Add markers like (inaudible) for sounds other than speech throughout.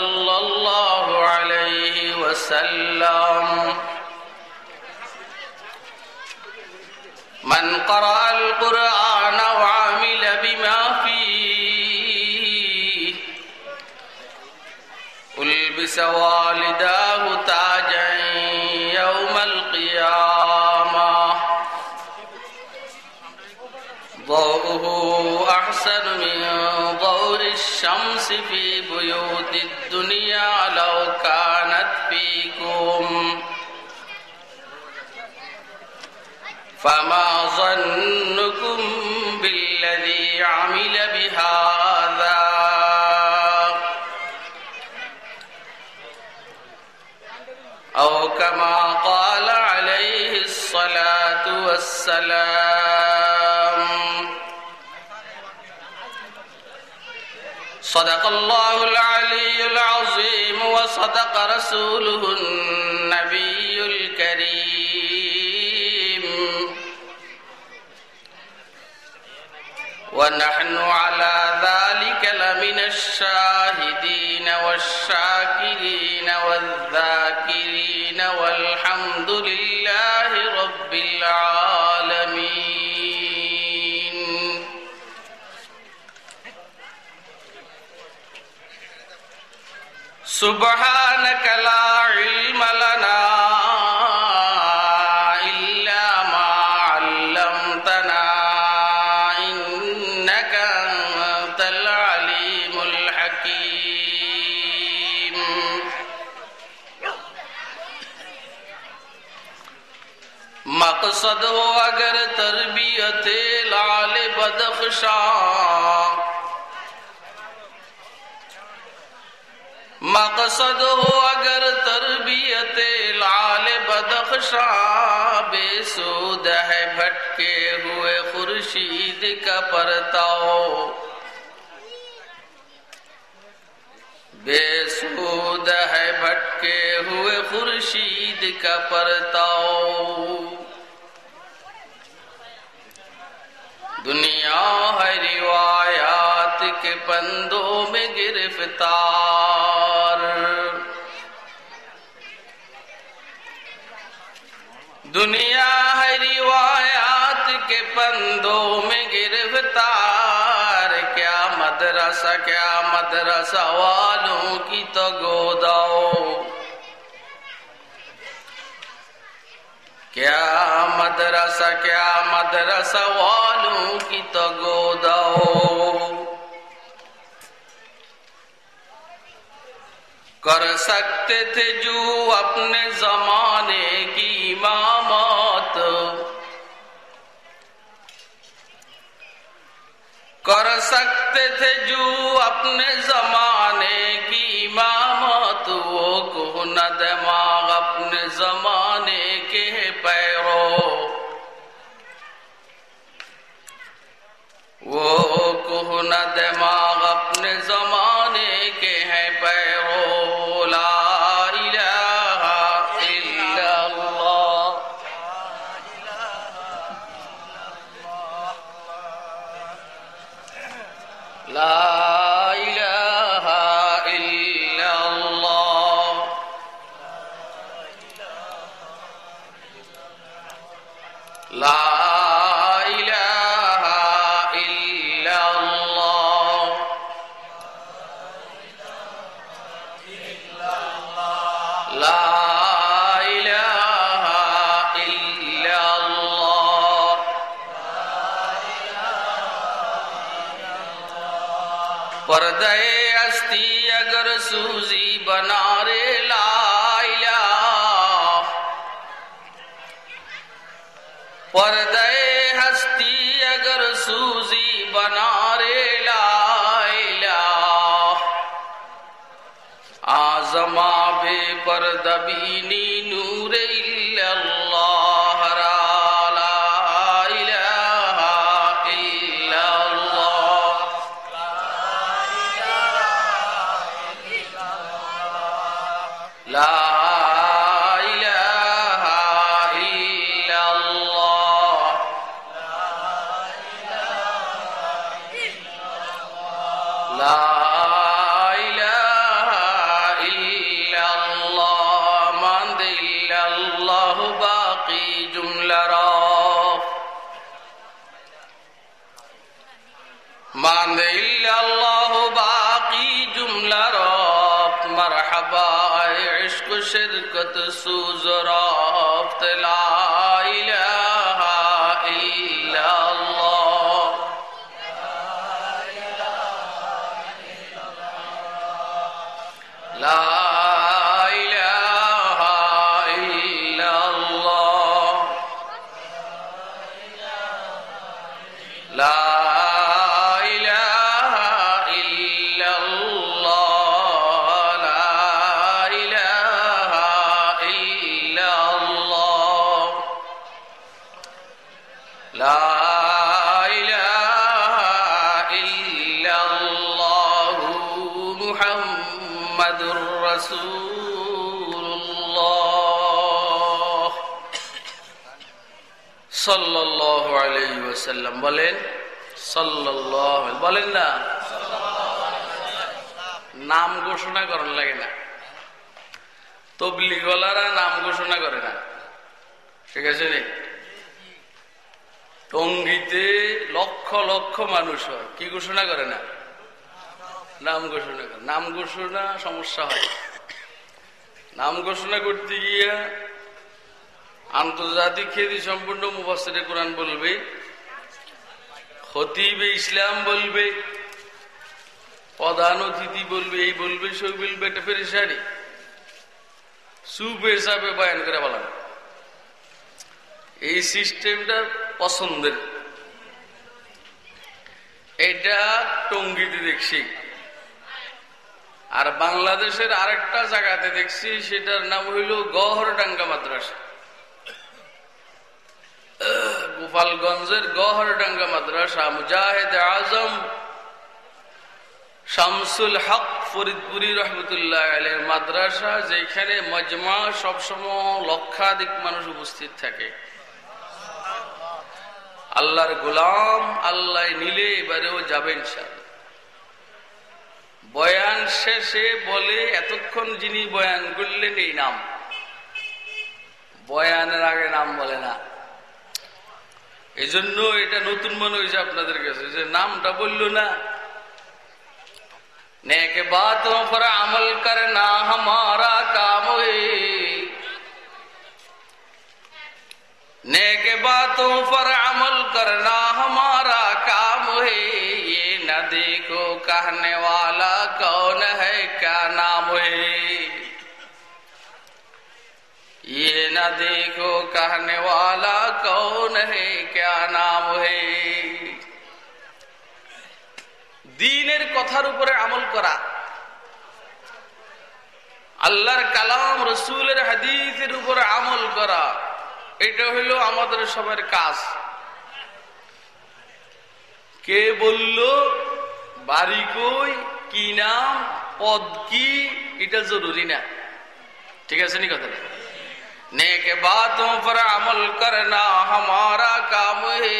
صلى الله عليه وسلم. من قرأ القرآن وعمل بما فيه ألبس والداه تاجا يوم القيامة. ضوءه أحسن من الشمس في بيوت الدنيا لو كانت فيكم. فما ظنكم بالذي عمل بهذا. أو كما قال عليه الصلاة والسلام صدق الله العلي العظيم وصدق رسوله النبي الكريم. ونحن على ذلك لمن الشاهدين والشاكرين والذاكرين والحمد لله رب العالمين. سبحانك لا علم لنا إلا ما علمتنا إنك أنت العليم الحكيم مقصد ہو اگر تربیت لال بدخشاں مقصد ہو اگر تربیت لال بدخشاں بے سود ہے، بھٹکے ہوئے خورشید کا پرتاؤ بے سود ہے، بھٹکے ہوئے خورشید کا پرتاؤ دنیا ہے کے پندوں میں گرفتار۔ دنیا ہے روایات کے پندوں میں گرفتار۔ کیا مدرسہ کیا مدرسہ والوں کی تو گوداؤ کیا مدرسہ کیا مدرسہ والوں کی تو گوداؤ کر سکتے تھے جو اپنے زمانے کی امامت کر سکتے تھے جو اپنے زمانے کی امامت وہ کو نہ دماغ اپنے زمانے کے پیرو۔ وہ کو نہ دماغ सूजी बना रे लाइला आजमा बे पर्दबीनी नूर इल्लल्लाह سوز رافت لا সাল্লাম বলেন সাল্লাহ বলেন না। নাম ঘোষণা করেন লাগে না। তবলিগলারা নাম ঘোষণা করে না। ঠিক আছে নি? টঙ্গিতে লক্ষ লক্ষ মানুষ হয়। কি ঘোষণা করে না? নাম ঘোষণা করে। নাম ঘোষণা সমস্যা হয়। নাম ঘোষণা করতে গিয়ে আন্তর্জাতিক খেদি সম্পূর্ণ মুফাসের কোরআন বলবে খতিবে ইসলাম বলবে প্রধান অতিথি বলবে, এই বলবে, সই বলবে, এটা ফেরেসারি সুপ হিসাবে বয়ান করে বলান। এই সিস্টেমটা পছন্দের। এটা টঙ্গিতে দেখছি। আর বাংলাদেশের আরেকটা জায়গাতে দেখছি, সেটার নাম হইল গহরডাঙ্গা মাদ্রাসা। গোপালগঞ্জের গহরডাঙ্গা মাদ্রাসা, মুজাহিদ আজম শামসুল হক ফরিদপুরি রহমতুল্লাহ আলের মাদ্রাসা যেখানে মজমা সবসময় লক্ষাধিক মানুষ উপস্থিত থাকে। আল্লাহর গোলাম আল্লাহ নিলে এবারেও যাবেন স্যার বয়ান শেষে বলে, এতক্ষণ যিনি বয়ান করলেন, এই নাম। বয়ানের আগে নাম বলে না। এজন্য এটা নতুন মনে হয়েছে আপনাদের কাছে যে নামটা বললো না नेक बातों पर अमल करना हमारा काम है नेक बातों पर अमल करना हमारा ये न देखो कहने वाला कौन है क्या नाम है দিনের কথার উপরে আমল করা আল্লাহর কালাম রসুলের হাদিসের উপরে আমল করা এটা হইল আমাদের সবার কাজ কে বলল বাড়ি কই কি নাম পদ কি এটা জরুরি না ঠিক আছে নি কথাটা نیک باتوں پر عمل کرنا ہمارا کام ہے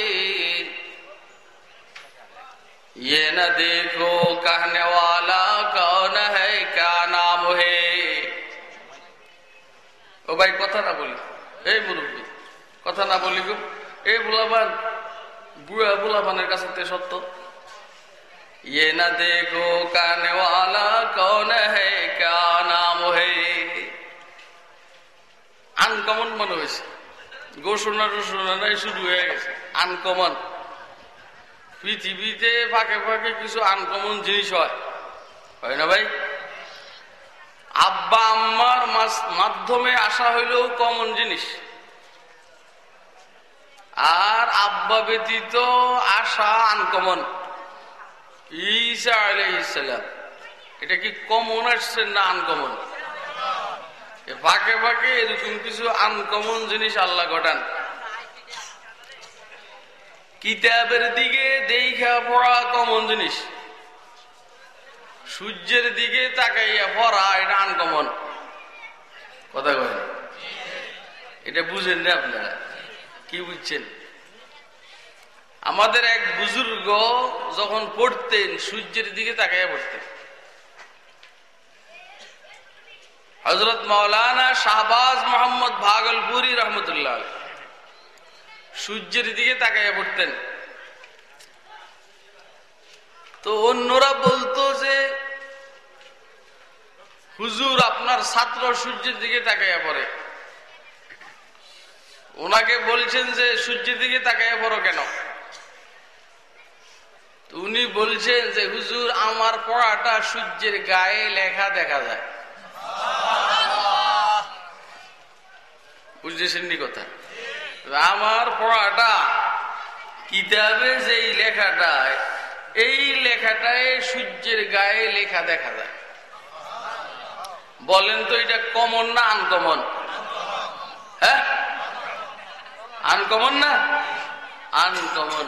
یہ نہ دیکھو کہنے والا کون ہے کیا نام ہے ও ভাই কথা না বলি এই মুরব্বী কথা না বলি গো এই বুলাবান বুড়া বুলাবানের কাছে তে সত্য ইয়ে না দেখো কানে ওয়ালা কন হে কা আনকমন মনে হয়েছে। ঘোষণা টোষণা নাই, শুরু হয়ে গেছে। আনকমন। পৃথিবীতে ফাঁকে ফাঁকে কিছু আনকমন জিনিস হয়। হয় না ভাই? আব্বা আম্মার মাধ্যমে আসা হইলেও কমন জিনিস। আর আব্বা ব্যতীত আশা আনকমন। ঈসা আলাইসালাম এটা কি কমন আসছে না আনকমন? ফাঁকে ফাঁকে এরকম কিছু আনকমন জিনিস আল্লাহ ঘটান। কিতাবের দিকে দেখা পড়া কমন জিনিস। সূর্যের দিকে তাকাইয়া পড়া এটা আনকমন কথা কয় এটা বুঝেন না আপনারা? কি বুঝছেন? আমাদের এক বুজুর্গ যখন পড়তেন, সূর্যের দিকে তাকাইয়া পড়তেন। হজরত মৌলানা শাহবাজ মোহাম্মদ ভাগলপুরি রহমতুল্লাহ সূর্যের দিকে তাকাইয়া পড়তেন। তো অন্যরা বলতো যে, হুজুর, আপনার ছাত্র সূর্যের দিকে তাকাইয়া পড়ে। ওনাকে বলছেন যে, সূর্যের দিকে তাকাইয়া পড়ো কেন? উনি বলছেন যে, হুজুর, আমার পড়াটা সূর্যের গায়ে লেখা দেখা যায়। বুঝতেছেন নি কথা? আমার পড়াটা কিতাবে যে লেখাটা এই লেখাটায় সূর্যের গায়ে লেখা দেখা যায়। বলেন তো এটা কমন না আনকমন হ্যাঁ? আনকমন না? আনকমন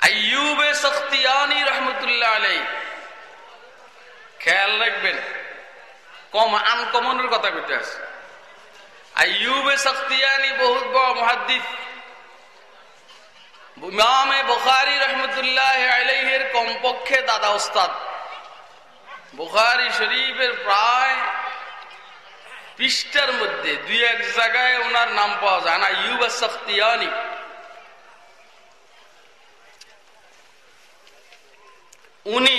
আইয়ুবে সখতিয়ানি রহমতুল্লাহ আলাই খেয়াল রাখবেন, কম আনকমনের কথা কইতে আছে। আইয়ুবে সখতিয়ানি বহুত বড় মহাদ্দিস। ইমামে বুখারী রহমতুল্লাহ আলাইহের কমপক্ষে দাদা ওস্তাদ বুখারী শরীফের প্রায় পৃষ্ঠার মধ্যে দুই এক জায়গায় ওনার নাম পাওয়া যায়। না ইউবা সখতিয়ানি। উনি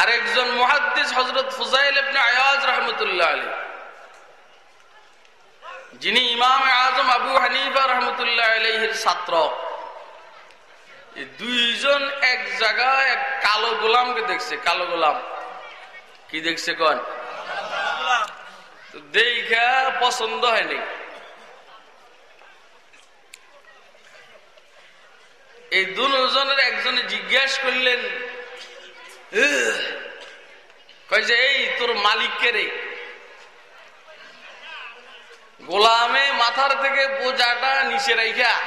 আরেকজন মহাদ্দিস হজরত ফুজাইল আয়াজ রহমতুল্লাহ আলী যিনি ইমাম আজম আবু হানিফা রহমতুল্লাহ আলহির ছাত্র। দুইজন এক জায়গায় এক কালো গোলামকে দেখছে, কালো গোলাম। কি দেখছে কন? দেখা পছন্দ হয়নি। এই দুজনের একজনে জিজ্ঞাস করলেন কয় এই তোর মালিককে রে? গোলামে মাথার থেকে বোঝাটা নিচে রাইখা।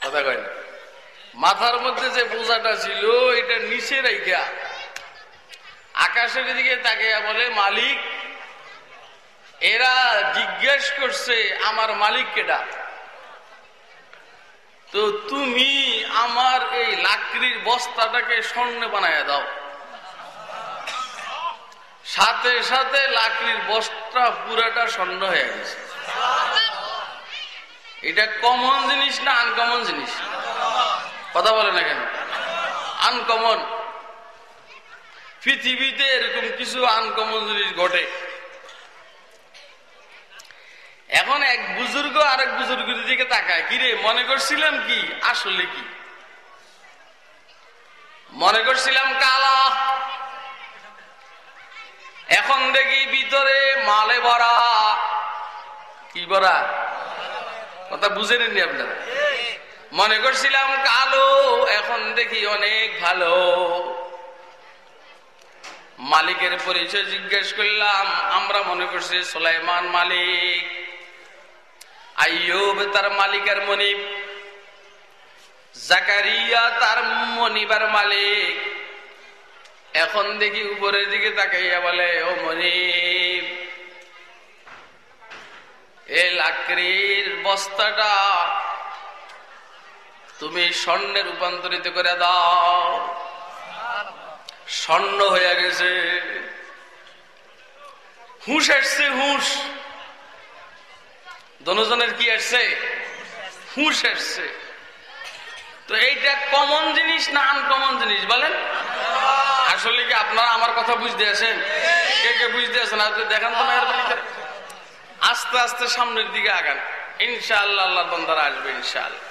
কথা কয় না। মাথার মধ্যে যে বোঝাটা ছিল, এটা নিচে রাইখা। আকাশের দিকে তাকিয়া বলে, মালিক, এরা জিজ্ঞেস করছে আমার মালিক কেটা তো তুমি আমার এই লাকড়ির বস্তাটাকে স্বর্ণে বানায় দাও। সাথে সাথে লাকড়ির বস্তা পুরাটা স্বর্ণ হয়ে গেছে। এটা কমন জিনিস না আনকমন জিনিস? কথা বলে না কেন? আনকমন পৃথিবীতে এরকম কিছু আনকমন জিনিস ঘটে। এখন এক বুজুর্গ আরেক বুজুর্গের দিকে তাকায়। কিরে, মনে করছিলাম কি? আসলে কি? মনে করছিলাম কালা। এখন দেখি ভিতরে মালে ভরা। কি ভরা? কথা বুঝে নেননি আপনারা? মনে করছিলাম কালো, এখন দেখি অনেক ভালো। মালিকের পরিচয় জিজ্ঞেস করলাম, আমরা মনে করছি সোলাইমান মালিক। আইয়ুব তার মালিকের মনিব, জাকারিয়া তার মনিবার মালিক। এখন দেখি উপরের দিকে তাকাইয়া বলে, ও মনিব এই লাকড়ির বস্তাটা তুমি স্বর্ণে রূপান্তরিত করে দাও। স্বর্ণ হয়ে গেছে। হুঁশ এসছে, হুঁশ। দনজনের কি আসছে? হুঁশ আসছে। তো এইটা কমন জিনিস না আনকমন জিনিস বলেন? আসলে কি আপনারা আমার কথা বুঝতে আছেন কে কে বুঝতে আছেন আপনি দেখান তো আস্তে আস্তে সামনের দিকে আগান। ইনশাআল্লাহ আল্লাহ বন্দারা আসবে ইনশাআল্লাহ।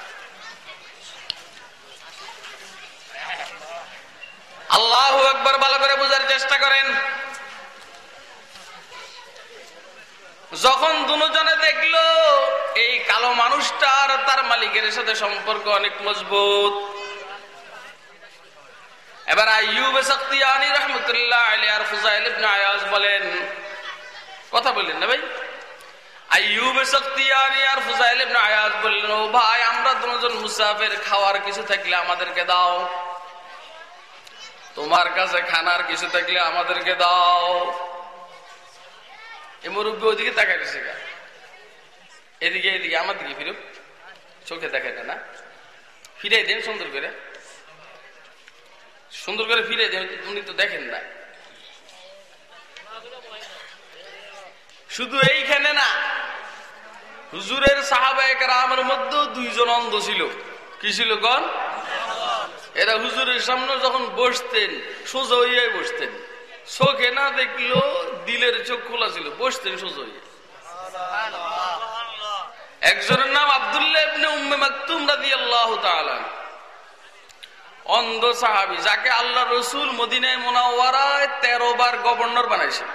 আল্লাহ একবার ভালো করে বোঝার চেষ্টা করেন। যখন দুজনে দেখল, এই কালো মানুষটার তার মালিকের সাথে সম্পর্ক অনেক মজবুত। এবার আইয়ুব রহমতুল্লাহ আর আয়াজ বলেন, কথা বললেন না ভাই? ও ভাই, আমরা খাওয়ার কিছু থাকলে আমাদেরকে দাও। তোমার কাছে খানার কিছু থাকলে আমাদেরকে দাও। এই মুরব্বী ওদিকে তাকাই গেছে এদিকে এদিকে, আমার দিকে ফিরুক চোখে দেখায় না ফিরে দেন সুন্দর করে। সুন্দর করে ফিরে দেন, উনি তো দেখেন না। শুধু এইখানে না, হুজুরের সাহাবায়ক রামের মধ্যেও দুইজন অন্ধ ছিল। কি ছিল গন এরা হুজুরের সামনে যখন বসতেন, সোজা হইয়াই বসতেন। চোখে না দেখল দিলের চোখ খোলা ছিল। বসতেন সোজা হইয়া একজনের নাম আবদুল্লাহ ইবনে উম্মে মাকতুম রাদিয়াল্লাহু তাআলা। অন্ধ সাহাবী যাকে আল্লাহ রসুল মদিনায় মোনাওয়ারায় তেরো বার গভর্নর বানাইছে।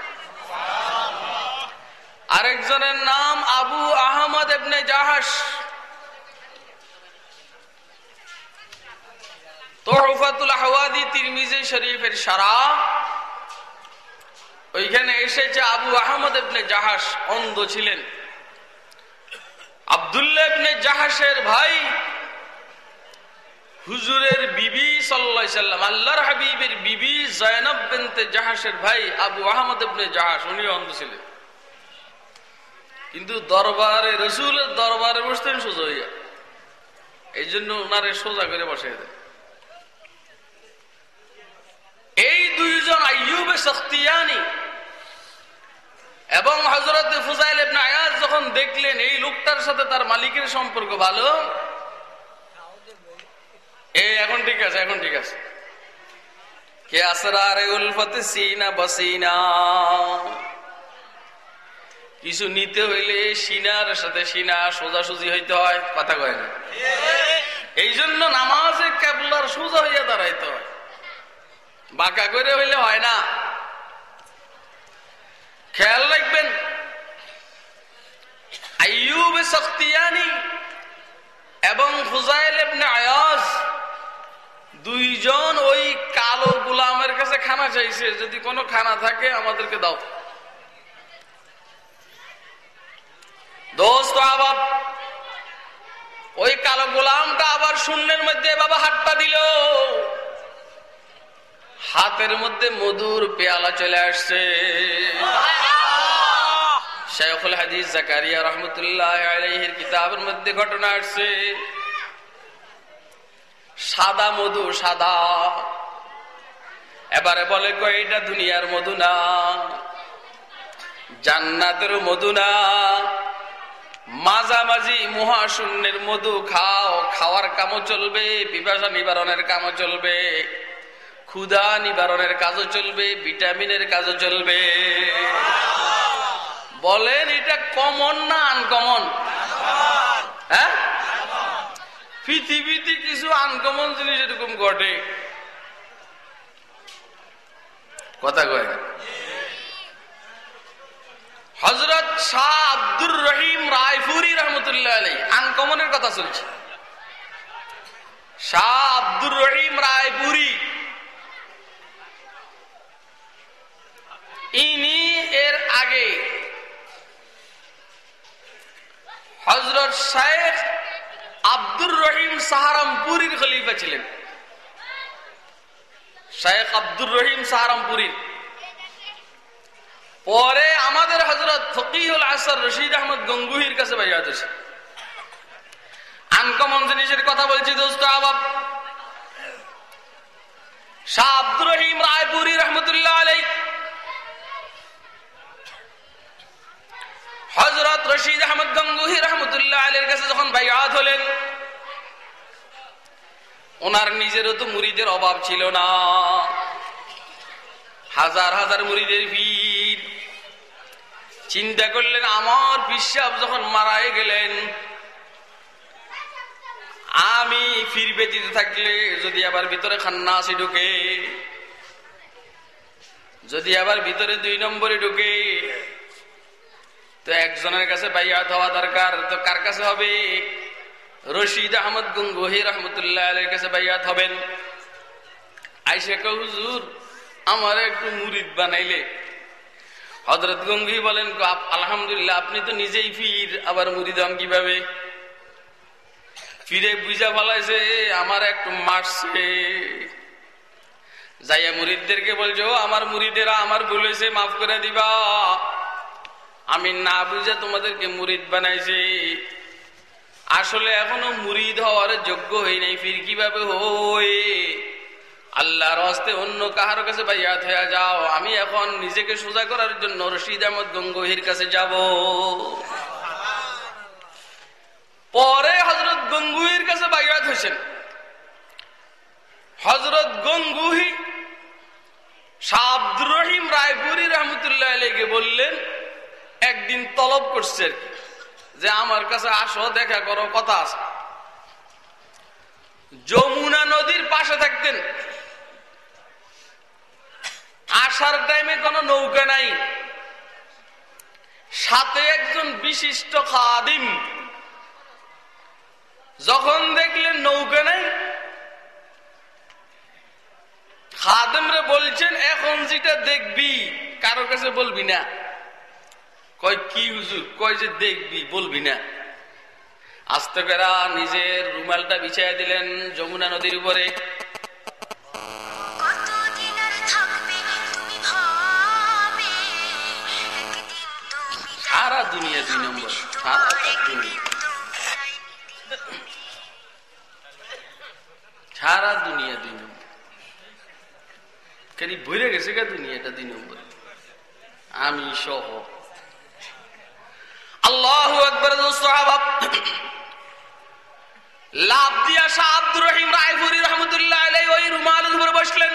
আরেকজনের নাম আবু আহমদ এবনে জাহাস তোহফাতুল আহওয়াদি তিরমিজি শরীফের সারা। ওইখানে এসেছে আবু আহমদ এবনে জাহাস অন্ধ ছিলেন। আবদুল্লাহ ইবনে জাহাসের ভাই, হুজুরের বিবি সাল্লাম, আল্লাহর হাবিবের বিবি জয়নব জাহাসের ভাই আবু আহমদ ইবনে জাহাস উনি অন্ধ ছিলেন। কিন্তু দরবারে, রসুলের দরবারে বসতেন সোজা হইয়া। এই জন্য ওনারে সোজা করে বসে দেয় এই দুইজন আইয়ুবে শক্তিয়ানি এবং হজরত ফুজাইল আয়াজ যখন দেখলেন, এই লোকটার সাথে তার মালিকের সম্পর্ক ভালো? এখন ঠিক আছে, এখন ঠিক আছে। বসিনা। কিছু নিতে হইলে সিনার সাথে সিনা সোজাসুজি হইতে হয়, কথা কয় না। এই জন্য নামাজে কেবলার সোজা হইয়া দাঁড়াইতে হয়। বাঁকা করে হইলে হয় না। খেয়াল রাখবেন। এবং আয়াজ দুইজন ওই কালো গুলামের কাছে খানা চাইছে, যদি কোনো খানা থাকে আমাদেরকে দাও। দোস্ত আবার ওই কালো গোলামটা আবার শূন্যের মধ্যে বাবা হাতটা দিল। হাতের মধ্যে মধুর পেয়ালা চলে আসছে। শেখুল হাদিস জাকারিয়া রহমতুল্লাহ আলাইহির কিতাবের মধ্যে ঘটনা আসছে। সাদা মধু, সাদা। এবারে বলে কয়টা দুনিয়ার মধু না, জান্নাতের মধু না। মাঝামাঝি মহাশূন্যের মধু খাও, খাওয়ার কামও চলবে, পিপাসা নিবারণের কামও চলবে, ক্ষুধা নিবারণের কাজও চলবে, ভিটামিনের কাজও চলবে। বলেন, এটা কমন না আনকমন হ্যাঁ? পৃথিবীতে কিছু আনকমন জিনিস এরকম ঘটে। কথা কয় হজরত শাহ আব্দুর রহিম রায়পুরি রহমতুল্লাহ আলী আনকমনের কথা চলছে। শাহ আব্দুর রহিম রায়পুরি, ইনি এর আগে হজরত শাহেখ আব্দুর রহিম সাহারামপুরীর খলিফা ছিলেন। শাহেখ আব্দুর রহিম সাহারামপুরীর। পরে আমাদের হজরত ফকিহুল আসর রশিদ আহমদ গঙ্গুহির কাছে বাইয়াত হয়েছে আনকমন জিনিসের কথা বলছি দোস্ত আবাব শাহ আব্দুর রহিম রায়পুরী রহমতুল্লাহ আলাই হজরত রশিদ আহমদ গঙ্গুহি রহমতুল্লাহ আলীর কাছে যখন বাইয়াত হলেন, ওনার নিজেরও তো মুড়িদের অভাব ছিল না। হাজার হাজার মুড়িদের ভিড়। চিন্তা করলেন, আমার বিশ্বাস যখন মারাই গেলেন, আমি ফিরবে দিতে থাকলে যদি আবার ভিতরে খান্না আসি ঢুকে, যদি আবার ভিতরে দুই নম্বরে ঢুকে তো একজনের কাছে বাইয়াত হওয়া দরকার, তো কার কাছে হবে? রশিদ আহমদ গঙ্গুহি রহমতুল্লাহ আলের কাছে বাইয়াত হবেন। আইসা হুজুর, আমার একটু মুরিদ বানাইলে। হজরত গঙ্গুহি বলেন আলহামদুলিল্লাহ, আপনি তো নিজেই ফির আবার মুরিদ হন কীভাবে? ফিরে বুঝা বলাইছে আমার একটু মারছে। যাইয়া মুরিদদেরকে বলছো আমার মুরিদেরা আমার হয়েছে মাফ করে দিবা। আমি না বুঝে তোমাদেরকে মুরিদ বানাইছি। আসলে এখনও মুরিদ হওয়ার যোগ্য হই নাই, ফির কীভাবে হই? আল্লাহর হস্তে অন্য কাহার কাছে বাইয়াত হয়ে যাও, আমি এখন নিজেকে সোজা করার জন্য রশিদ আহমদ গঙ্গহির কাছে যাব। পরে হজরত গঙ্গুহির কাছে বাইয়াত হয়েছেন হজরত গঙ্গুহি শাহ রহিম রায়পুরি রহমতুল্লাহ আলীকে বললেন একদিন তলব করছে যে আমার কাছে আসো, দেখা করো, কথা আছে। যমুনা নদীর পাশে থাকতেন। আসার টাইমে কোনো নৌকা নাই। সাথে একজন বিশিষ্ট খাদিম। যখন দেখলেন নৌকা নাই, খাদেমরে বলছেন, এখন যেটা দেখবি, কারও কাছে বলবি না। কয় কি হুজুর? কয় যে দেখবি বলবি না। আস্তে করে নিজের রুমালটা বিছাই দিলেন যমুনা নদীর উপরে। সারা দুনিয়া দুই নম্বর সারা দুনিয়া। সারা দুনিয়া দুই নম্বর। কেন ভরে গেছে গা দুনিয়াটা দুই নম্বর। আমি সহ আল্লাহ একবার লাভ দিয়া শাহ আব্দুর রহিম রায়পুরি রহমতুল্লাহ আলাই ওই রুমালের উপরে বসলেন।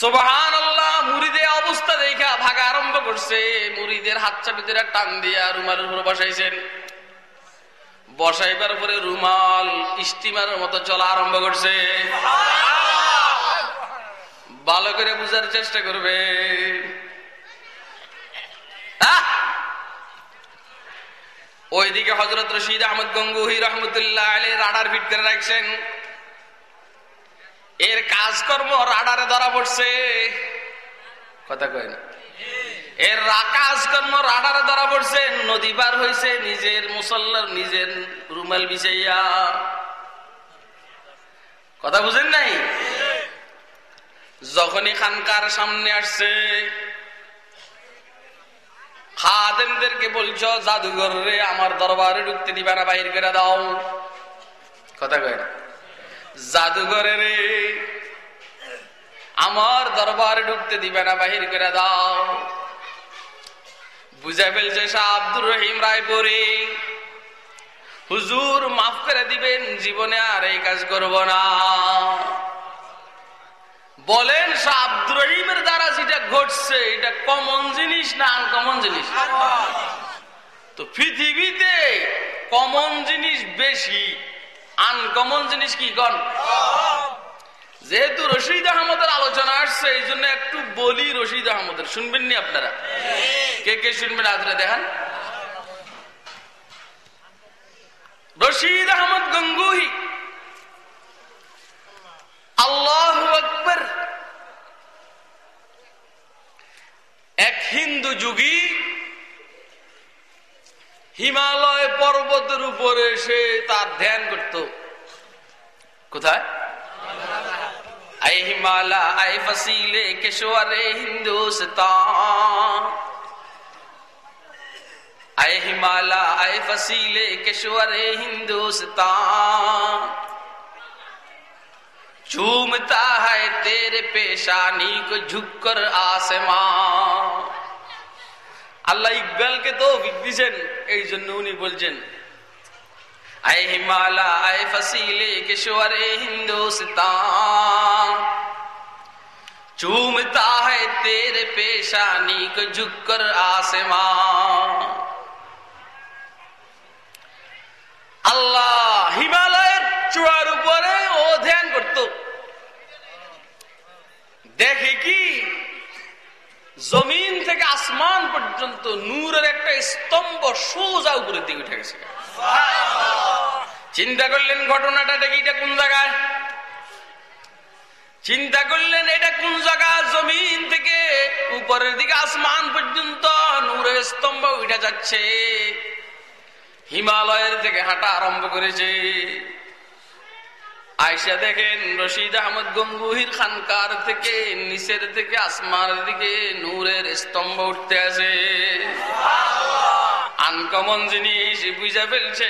সোবাহান আল্লাহ মুড়িদে অবস্থা দেখা ভাগা আরম্ভ করছে। মুড়িদের হাত চাপিদের টান দিয়া রুমালের উপরে বসাইছেন। বসাইবার পরে রুমাল স্টিমারের মতো চলা আরম্ভ করছে। ভালো করে বুঝার চেষ্টা করবে। ওইদিকে হজরত রশিদ আহমদ গঙ্গুহি রহমতুল্লাহ আলী রাডার ফিট করে রাখছেন। এর কাজকর্ম রাডারে ধরা পড়ছে। কথা কয় না? এর কাজকর্ম রাডারে ধরা পড়ছে। নদী পার হয়েছে নিজের মুসল্লার নিজের রুমাল বিছাইয়া। কথা বুঝেন নাই? যখনই খানকার সামনে আসছে খাদেমদেরকে বলছো, জাদুঘর রে আমার দরবারে ঢুকতে দিবে না, বাহির করে দাও। কথা কয় না? জাদুঘরে রে, আমার দরবারে ঢুকতে দিবে না, বাহির করে দাও। বুঝা ফেলছে শাহ আব্দুর রহিম রায়পুরি। হুজুর, মাফ করে দিবেন, জীবনে আর এই কাজ করব না। বলেন আব্দুর রহিমের দ্বারা যেটা ঘটছে, এটা কমন জিনিস না আনকমন জিনিস? তো পৃথিবীতে কমন জিনিস বেশি আনকমন জিনিস কি কন? যেহেতু রশিদ আহমদের আলোচনা আসছে, এই জন্য একটু বলি রশিদ আহমদের। শুনবেন নি আপনারা? কে কে শুনবেন আজরা দেখান? রশিদ আহমদ গঙ্গুহি। جگی ہر پور شیتا کر تو ہمال آئے ہندوستان آئے ہمالیہ آئے فصیل کیشور ہندوستان ہے تیر پیشا نی کو جسماں আল্লাহ ইকবালকে তো দিছেন এই জন্য উনি বলছেন আয় হিমালা আয় ফসিলে কিশোরে হিন্দুস্তান चूमता है तेरे पेशानी को झुककर आसमान আল্লাহ হিমালয়ের চূড়ার উপরে ও ধ্যান করত দেখে কি জমিন থেকে আসমান পর্যন্ত নূরের একটা স্তম্ভ সোজা উপরের দিকে উঠে গেছে। চিন্তা করলেন ঘটনাটা দেখি এটা কোন জায়গায়? চিন্তা করলেন এটা কোন জায়গা জমিন থেকে উপরের দিকে আসমান পর্যন্ত নূরের স্তম্ভ উঠে যাচ্ছে। হিমালয়ের থেকে হাঁটা আরম্ভ করেছে। আয়সা দেখেন রশিদ আহমদ গঙ্গুহির খানকার থেকে নিচের থেকে আসমানের দিকে নূরের স্তম্ভ উঠতে আছে। আনকমন জিনিস বুঝা ফেলছে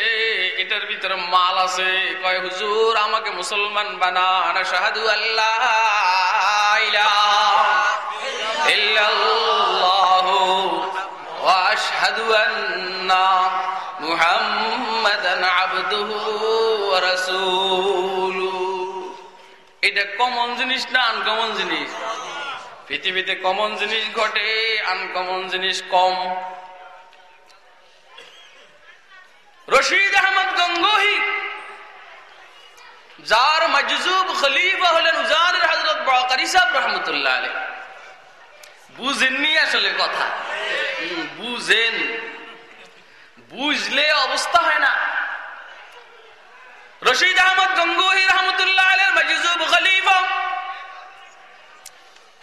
এটার ভিতরে মাল আছে। কয় হুজুর আমাকে মুসলমান বানান শাহাদু আল্লাহ মুহাম্মাদান আবদুহু এটা কমন জিনিস না আনকমন জিনিস? পৃথিবীতে কমন জিনিস ঘটে আনকমন জিনিস কম। রশিদ আহমদ গঙ্গোহি, যার মজজুব খলিফা হলেন উজানের হজরত বকারি রহমতুল্লাহ আলী বুঝেননি আসলে কথা? বুঝেন। বুঝলে অবস্থা হয় না। رشید احمد گنگوہی رحمت اللہ علیہ مجذوب خلیفہ،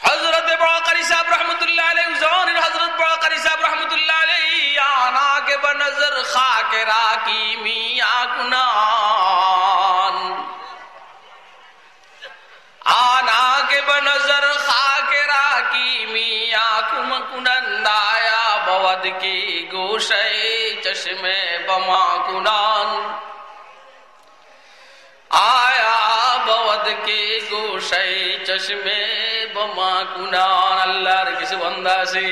حضرت بڑا صاحب رحمت اللہ علیہ، زون حضرت بڑا صاحب رحمت اللہ علیہ، آنا کے بنظر خاک را کی میاں گنان۔ آنا کے بنظر خاک را کی میاں کم کنندایا بود کی گوشے چشمے بما کنان आया बवद के गोशे चश्मे बमा कुनान अल्लाह किसी बंदा से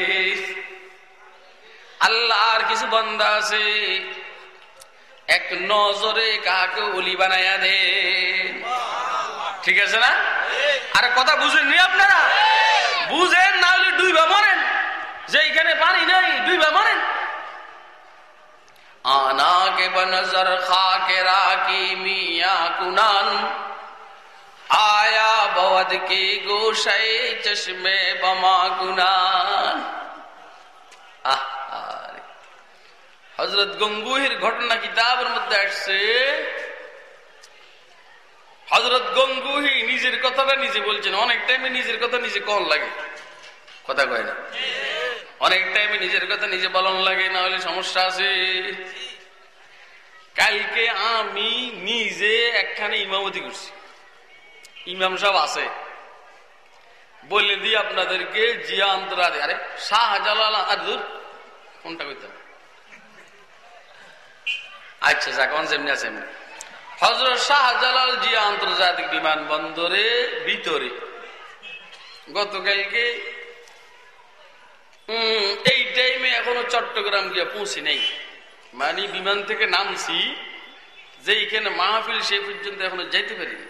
আল্লাহর কিছু বন্দা আছে এক নজরে কাকে উলি বানাইয়া দে ঠিক আছে না আর কথা বুঝেননি আপনারা বুঝেন না হলে ডুইবা মরেন যে এখানে পানি নেই ডুইবা মরেন আনা কে বনজর খা কে রাকি মিয়া কুনান আয়া বদ के गोशाए चश्मे बमा कुनान আহ হজরত গঙ্গুহির ঘটনা কিতাবের মধ্যে আসছে হজরত গঙ্গুহি নিজের কথাটা নিজে বলছেন অনেক টাইমে নিজের কথা নিজে কন লাগে কথা কয় না অনেক টাইমে নিজের কথা নিজে বলন লাগে, না হলে সমস্যা আছে। কালকে আমি নিজে একখানে ইমামতি করছি। ইমাম সাহেব আছে। বলে দিই আপনাদেরকে, জিয়া অন্তরা আরে, শাহজালাল আর দূর কোনটা কইতাম আচ্ছা যাক যেমনি আছে এমনি। হজরত শাহজালাল জিয়া আন্তর্জাতিক বিমানবন্দরে ভিতরে গতকালকে এই টাইমে এখনও চট্টগ্রাম গিয়ে পৌঁছি নেই। মানে বিমান থেকে নামছি যে এখানে মাহফিল সেই পর্যন্ত এখনও যাইতে পারিনি।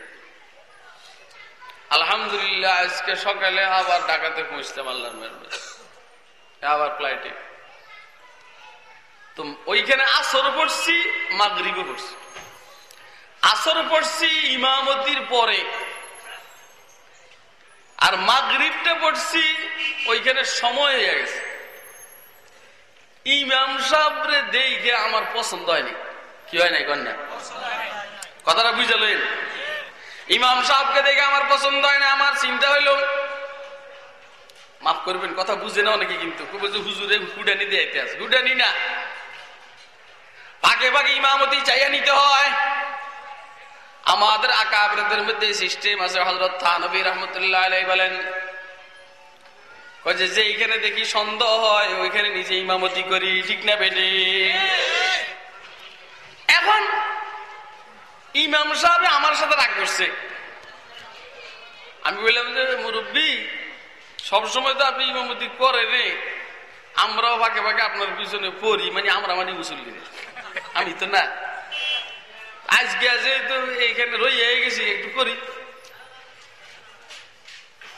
আলহামদুলিল্লাহ, আজকে সকালে আবার পৌঁছতাম আল্লাহর মেহরবানি। আবার ফ্লাইটে তো ওইখানে আসর পড়ছি মাগরিবে পড়ছি। আসর পড়ছি ইমামতির পরে। আর মাগরিবটা পড়ছি, ওইখানে সময় হয়ে গেছে। ইমাম সাহেবরে দেখে আমার পছন্দ হয়নি। কি হয় নাই কন্যা? কথাটা বুঝালেন ইমাম সাহেবকে দেখে আমার পছন্দ হয় না, আমার চিন্তা হইল, মাফ করবেন, কথা বুঝে না অনেকে কিন্তু। হুজুরে হুডানি দিয়ে আছে। হুডানি না। পাকে পাকে ইমামতি চাইয়া নিতে হয়। আমাদের আকাবরদের মধ্যে সিস্টেম আছে হজরত থানবী রহমতুল্লাহ বলেন। যে এইখানে দেখি সন্দেহ হয়, ওইখানে নিজে ইমামতি করি, ঠিক না বেটে? এখন ইমাম সাহেব আমার সাথে রাগ করছে। আমি বললাম যে, মুরব্বী, সবসময় তো আপনি ইমামতি করে রে। আমরাও ফাঁকে ফাঁকে আপনার পিছনে পড়ি মানে আমরা মানে মুসল্লি। আমি তো না। আজকে যেহেতু এইখানে রইয়া গেছি, একটু করি।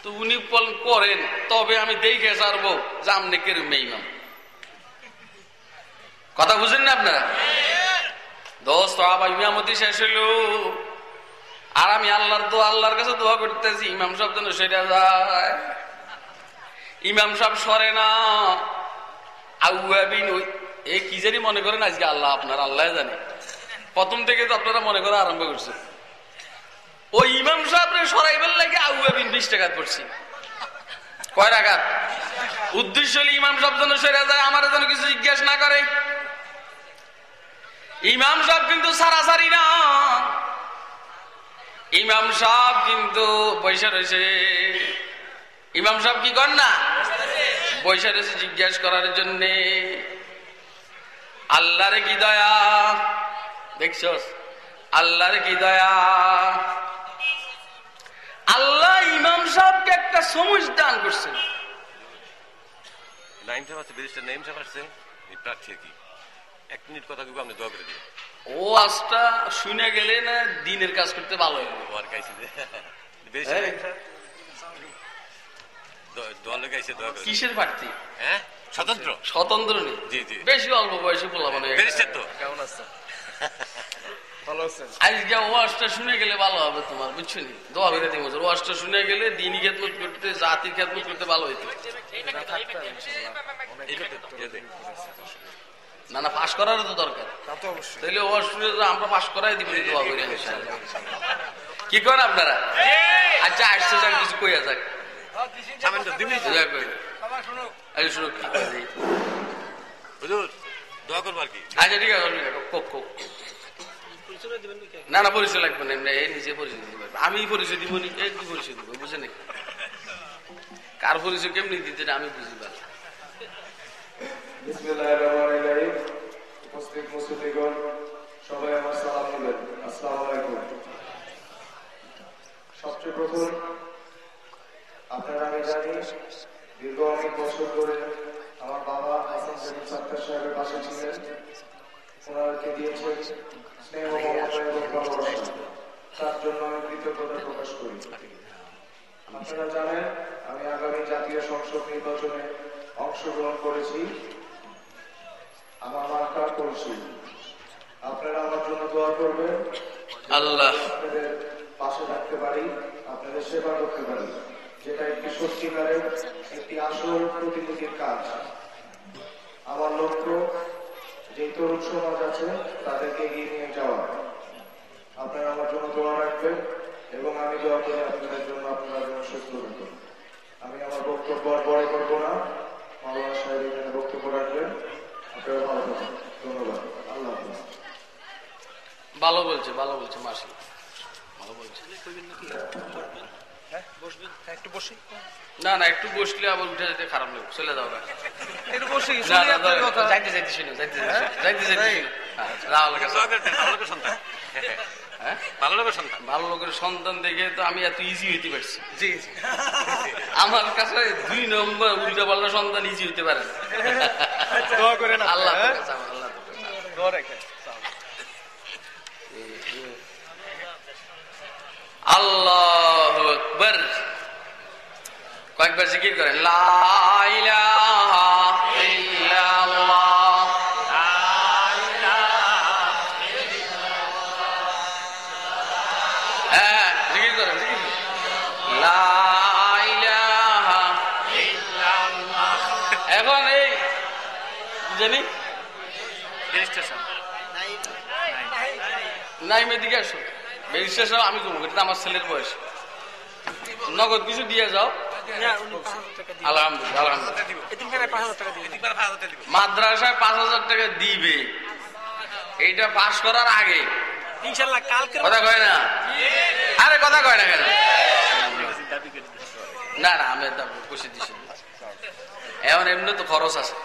তো উনি করেন, তবে আমি দেখে সারবো যে আমনে কথা বুঝেন না আপনারা? দোস্ত, আবার ইমামতি শেষ হইল। আর আমি আল্লাহর দোয়া, আল্লাহর কাছে দোয়া করতেছি, ইমাম সব যেন সেটা যায়। ইমাম সাহেব সরে না। আউয়াবিন এ কি জানি মনে করেন আজকে আল্লাহ আপনার আল্লাহ জানে। প্রথম থেকে তো আপনারা মনে করা আরম্ভ করছেন। ওই ইমাম সাহেবের সরাইবার লাগে আউয়াবিন বিশ টাকা পড়ছি। কয় রাখাত উদ্দেশ্য হলে ইমাম সাহেব যেন সেরা যায় আমার যেন কিছু জিজ্ঞেস না করে। ইমাম সাহেব কিন্তু সারাসারি না। ইমাম সাহেব কিন্তু পয়সা রয়েছে। ইমাম সাহেব কি কর না? পয়সা রয়েছে জিজ্ঞাসা করার জন্য। আল্লাহরে কি দয়া? দেখছ আল্লাহরে কি দয়া? আল্লাহ ইমাম সাহেবকে একটা সমুজ দান করছেন। নাইম সাহেব আছে ব্যারিস্টার নাইম সাহেব আসছে প্রার্থী কি। এক মিনিট কথা দিব আপনি দোয়া করে দিন ও আজটা শুনে গেলে না দিনের কাজ করতে ভালো আর। কিসের প্রার্থী? হ্যাঁ? স্বতন্ত্র? স্বতন্ত্র নেই জি, জি। বেশি অল্প বয়সে বলা মানে কেমন আছেন? আজকে ওয়াজটা শুনে গেলে ভালো হবে তোমার বুঝছ নি দোয়া করে দিব ওয়াজটা শুনে গেলে দিনই খেদমত করতে জাতির খেদমত করতে ভালো হইতো। না। না পাশ করারও তো দরকার। তাহলে ওয়াজ শুনে আমরা পাশ করাই দিব দোয়া করে কি করেন আপনারা? আচ্ছা আসছে যাক কিছু কইয়া যাক। সামনে তো দিবি দোয়া করে আরে শুনো কি হুজুর দোয়া করব আর কি। আচ্ছা ঠিক আছে কোক কোক না না পরিচয় লাগবে না এমনি এই নিজে পরিচয় দিতে পারবে আমি পরিচয় দিব নি এই কি পরিচয় দিব বুঝে নাকি? কার পরিচয় কেমনি দিতে এটা আমি বুঝি পারি বিসমিল্লাহির রহমানির রহিম। উপস্থিত মুসলিমগণ সবাই আমার সালাম নেবেন আসসালামু আলাইকুম। সবচেয়ে প্রথম আপনারা আমি জানি দীর্ঘ অনেক বছর ধরে আমার বাবা হাসান সেলিম সাত্তার সাহেবের পাশে ছিলেন। ওনাকে দিয়েছেন স্নেহ এবং ভালোবাসা। তার জন্য আমি কৃতজ্ঞতা প্রকাশ করি। আপনারা জানেন আমি আগামী জাতীয় সংসদ নির্বাচনে অংশগ্রহণ করেছি। আমার মার্কা কলসি। আপনারা আমার জন্য দোয়া করবেন। আল্লাহ। আপনাদের পাশে থাকতে পারি আপনাদের সেবা করতে পারি। যেটা একটি সত্যিকারের একটি আসল প্রতিনিধির কাজ। আমার লক্ষ্য যে তরুণ সমাজ আছে, তাদেরকে এগিয়ে নিয়ে যাওয়া। আপনারা আমার জন্য দোয়া রাখবেন এবং আমি দোয়া করি আপনাদের জন্য আপনারা যেন সুস্থ থাকুন। আমি আমার বক্তব্য আর বড় করব না। মাওলানা সাহেব এখানে বক্তব্য রাখবেন। আপনারা ভালো থাকুন। ধন্যবাদ। আল্লাহ ভালো বলছে ভালো বলছে মাসি ভালো বলছে। বসবেন? হ্যাঁ, একটু বসি। না না একটু বসলে আবার উঠে যেতে খারাপ লাগবে। চলে যাও না। একটু বসি যাইতে যাইতে শুনো যাইতে যাইতে যাইতে যাইতে শুনো। হ্যাঁ, ভালো লোকের সন্তান। হ্যাঁ? ভালো লোকের সন্তান। ভালো লোকের সন্তান দেখে তো আমি এত ইজি হইতে পারছি। জি আমার কাছে দুই নম্বর উল্টা পাল্টা সন্তান ইজি হইতে পারে আপনি, আল্লাহ হ্যাঁ? আল্লাহ তোকে চাও। দোয়া রাখেন আল্লাহ আকবর। কয়েকবার জিকির করেন। হ্যাঁ এখন এই জানি সাহেব নাই মেদিকে ব্যারিস্টার আমি করব এটা আমার ছেলের বয়স। নগদ কিছু দিয়ে যাও। দিব। মাদ্রাসায় পাঁচ হাজার টাকা দিবে। এইটা পাস করার আগে। ইনশাআল্লাহ কালকে কথা কয় না? আরে কথা কয় না কেন? না না আমি পুষে দিছি। এখন এমনি তো খরচ আছে।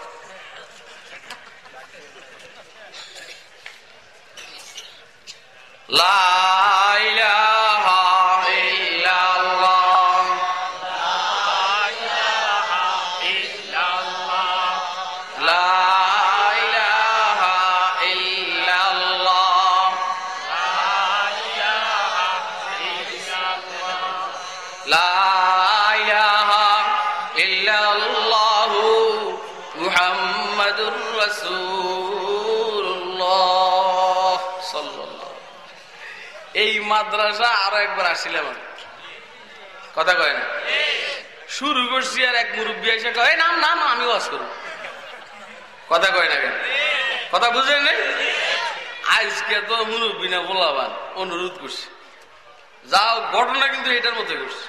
লা ইলাহা মাদ্রাসা আরও একবার আসছিলাম আমি। কথা কয় না? শুরু করছি আর এক মুরব্বী এসে কয় নাম নাম আমি ওয়াজ করব। কথা কয় না কেন? কথা বুঝলেন না? আজকে তো মুরব্বী না বলাবান, অনুরোধ করছি। যাও, ঘটনা কিন্তু এটার মধ্যে করছে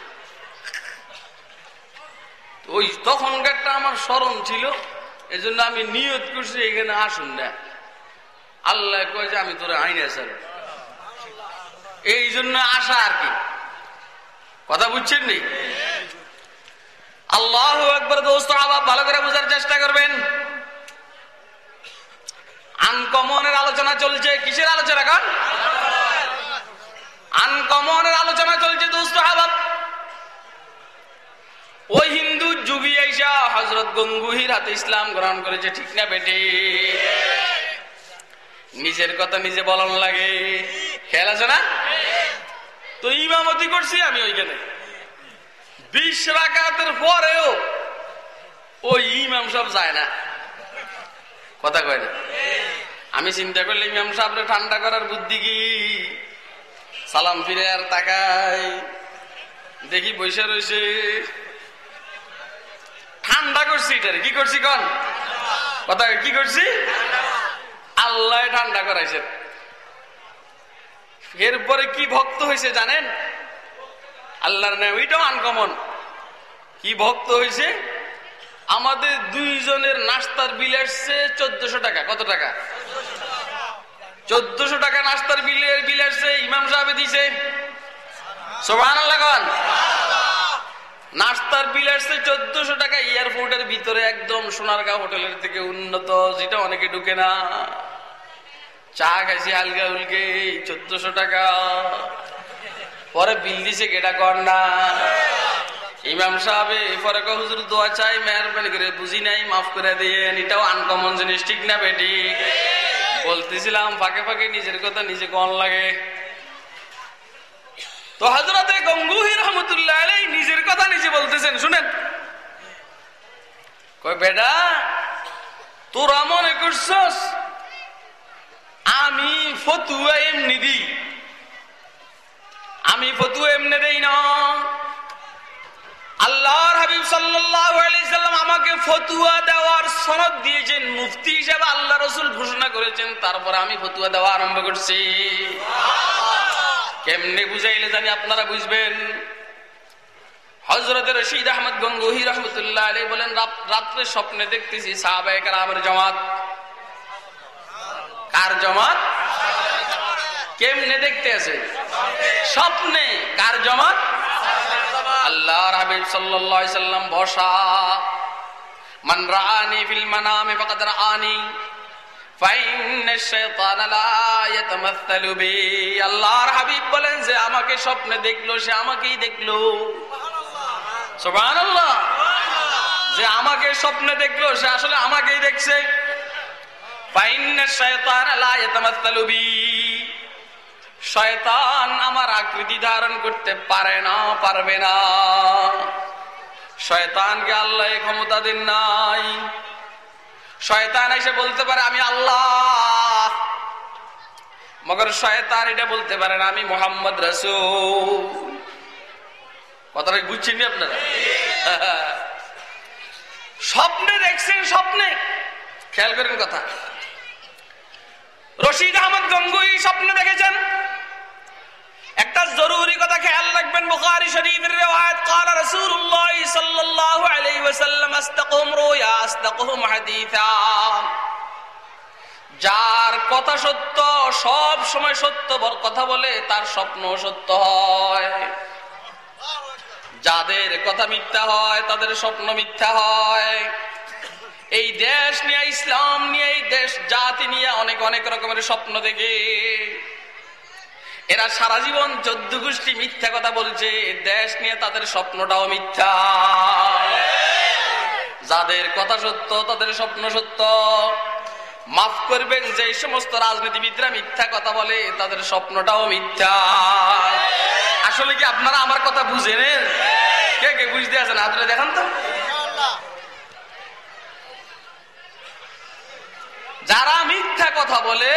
ওই তখনকারটা আমার স্মরণ ছিল, এজন্য আমি নিয়ত করছি এখানে আসুন না। আল্লাহ কয় যে আমি তোরে আইনে স্যার এই জন্য আসা আর কি। কথা বুঝছেন নি? আল্লাহ একবার দোস্ত, আবার ভালো করে বোঝার চেষ্টা করবেন। আনকমনের আলোচনা চলছে। কিসের আলোচনা কন আনকমনের আলোচনা চলছে দোস্ত আবাব ওই হিন্দু যুগী আইসা হজরত গঙ্গুহির হাতে ইসলাম গ্রহণ করেছে, ঠিক না বেটি? নিজের কথা নিজে বলন লাগে। খেয়াল আছে না? তো ইমামতি করছি আমি ওইখানে। বিশ রাকাতের পরেও ওই ইমাম সব যায় না। কথা কয় না? আমি চিন্তা করলে ইমাম সাহেবরে ঠান্ডা করার বুদ্ধি কি? সালাম ফিরে আর তাকাই। দেখি বসে রয়েছে। ঠান্ডা করছি এটারে। কি করছি কন? কথা কি করছি? আল্লাহ ঠান্ডা করাইছে এরপরে কি ভক্ত হয়েছে জানেন? আল্লাহর নাম ওইটাও আনকমন কি ভক্ত হয়েছে আমাদের দুইজনের নাস্তার বিল আসছে চোদ্দশো টাকা। কত টাকা? চোদ্দশো টাকা নাস্তার বিলের বিল আসছে, ইমাম সাহেব দিছে। সোভান লাগান নাস্তার বিল আসছে চোদ্দশো টাকা। এয়ারপোর্টের ভিতরে একদম সোনারগাঁও হোটেলের থেকে উন্নত, যেটা অনেকে ঢুকে না। চা খাইছি হালকা উলকে চোদ্দশো টাকা। পরে বিল দিছে কেটা কর না ইমাম সাহেব হুজুর, দোয়া চাই করে বুঝি নাই, মাফ করে দিয়ে, এটাও আনকমন জিনিস, ঠিক না, বেটি? বলতেছিলাম, ফাঁকে ফাঁকে নিজের কথা নিজে কন লাগে। তো হজরতে গঙ্গুহি রহমতুল্লাহ আলাই নিজের কথা নিজে বলতেছেন, শুনেন। কই বেটা, তোরা মনে করছস আমি ফতুয়া এমনি দিই? আমি ফতুয়া এমনি দেই না? আল্লাহর হাবিব সাল্লাম আমাকে ফতুয়া দেওয়ার সনদ দিয়েছেন, মুফতি হিসেবে আল্লাহ রসুল ঘোষণা করেছেন, তারপর আমি ফতুয়া দেওয়া আরম্ভ করছি। কেমনে বুঝাইলে জানি আপনারা বুঝবেন? হজরত রশিদ আহমদ গঙ্গুহি রহমতুল্লাহ আলী বলেন রাত্রে স্বপ্নে দেখতেছি সাহাবায়ে কেরামের জমাত। কার জমাত? কেমনে দেখতে আছে? স্বপ্নে। কার জমাত? আল্লাহ হাবিব সাল্লাম বসা। মান রাআনি ফিল মানামি ফাকাদ রাআনি। আল্লাহর হাবিব বলেন যে আমাকে স্বপ্নে দেখল সে আমাকেই দেখল। সুবহানাল্লাহ। যে আমাকে স্বপ্নে দেখল সে আসলে আমাকেই দেখছে। শয়তান আমার আকৃতি ধারণ করতে পারে না পারবে না। শয়তানকে আল্লাহ ক্ষমতা দিন নাই। শয়তান এসে বলতে পারে, আমি আল্লাহ। মগর শয়তান এটা বলতে পারে না, আমি মোহাম্মদ রসুল। কথাটা বুঝছেন নি আপনারা? (laughs) স্বপ্নে দেখছেন, স্বপ্নে। খেয়াল করেন কথা। রশিদ আহমদ গঙ্গুই স্বপ্নে দেখেছেন। একটা জরুরি কথা খেয়াল রাখবেন বুখারী শরীফের রিওয়ায়াত قال رسول الله صلى الله عليه وسلم استقهم رؤيا استقهم حديثا যার কথা সত্য সব সময় সত্য বর কথা বলে তার স্বপ্ন সত্য হয় যাদের কথা মিথ্যা হয় তাদের স্বপ্ন মিথ্যা হয় এই দেশ নিয়ে ইসলাম নিয়ে এই দেশ জাতি নিয়ে অনেক অনেক রকমের স্বপ্ন দেখে এরা সারা জীবন চোদ্দ গোষ্ঠী মিথ্যা কথা বলছে। দেশ নিয়ে তাদের স্বপ্নটাও মিথ্যা। যাদের কথা সত্য, তাদের স্বপ্ন সত্য। মাফ করবেন যে সমস্ত রাজনীতিবিদরা মিথ্যা কথা বলে, তাদের স্বপ্নটাও মিথ্যা। আসলে কি আপনারা আমার কথা বুঝেন কে কে বুঝতে আছেন? আপনারা দেখান তো। যারা মিথ্যা কথা বলে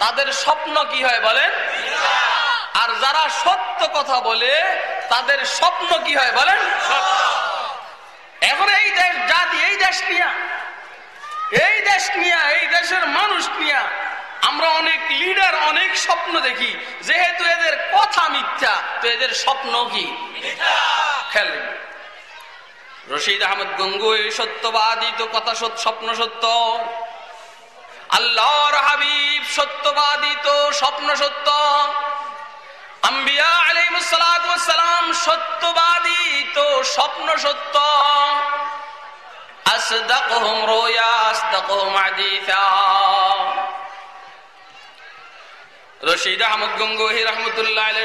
তাদের স্বপ্ন কি হয় বলেন? আর যারা সত্য কথা বলে, তাদের স্বপ্ন কি হয় বলেন? এখন এই দেশ জাতি, এই দেশ নিয়া এই দেশ নিয়া এই দেশের মানুষ নিয়া আমরা অনেক লিডার অনেক স্বপ্ন দেখি। যেহেতু এদের কথা মিথ্যা, তো এদের স্বপ্ন কি? রশিদ আহমদ গঙ্গুই সত্যবাদী তো কথা সত্য, স্বপ্ন সত্য। আল্লাহর হাবিব সত্যবাদী তো স্বপ্ন সত্য। আম্বিয়া আলাইহিসসালাম সত্যবাদী তো স্বপ্ন সত্য। আহমদ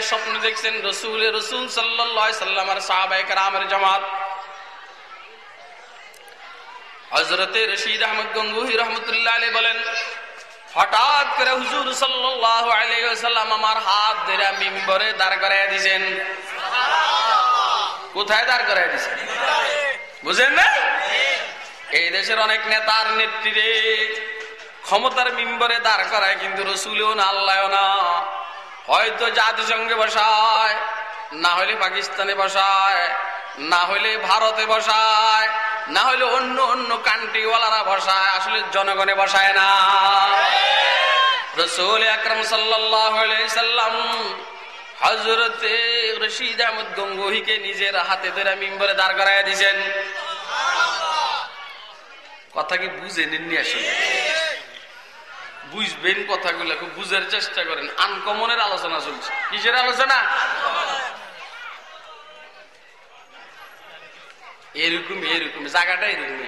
স্বপ্ন দেখছেন রসুল রসুল সাল্লামের সাহাবায়ে কেরামের জামাত। হযরতে রশিদ আহমদ গঙ্গোহি রহমতুল্লাহ আলাইহি বলেন হঠাৎ করে হুজুর সাল্লাল্লাহু আলাইহি ওয়াসাল্লাম আমার হাত ধরে মিম্বরে দাঁড় করায় দিয়েছেন কোথায় দাঁড় করায় দিয়েছেন বুঝেন না এই দেশের অনেক নেতার নেত্রীরে ক্ষমতার মিম্বরে দাঁড় করায় কিন্তু রসুলেও না আল্লাহ না। হয়তো জাতিসংঘে বসায় না হলে পাকিস্তানে বসায় না হলে ভারতে বসায় না হলে অন্য অন্য কান্ট্রিওয়ালারা বসায় আসলে জনগণে বসায় না। রসুল আকরম সাল্লাম হজরতে রশিদ আহমদ গঙ্গোহিকে নিজের হাতে ধরে মিম্বরে দাঁড় করাইয়া দিয়েছেন। কথা কি বুঝে নেননি আসলে? বুঝবেন কথাগুলো, খুব বুঝার চেষ্টা করেন। আনকমনের আলোচনা চলছে। কিসের আলোচনা? এরকম এরকম জায়গাটা এরকম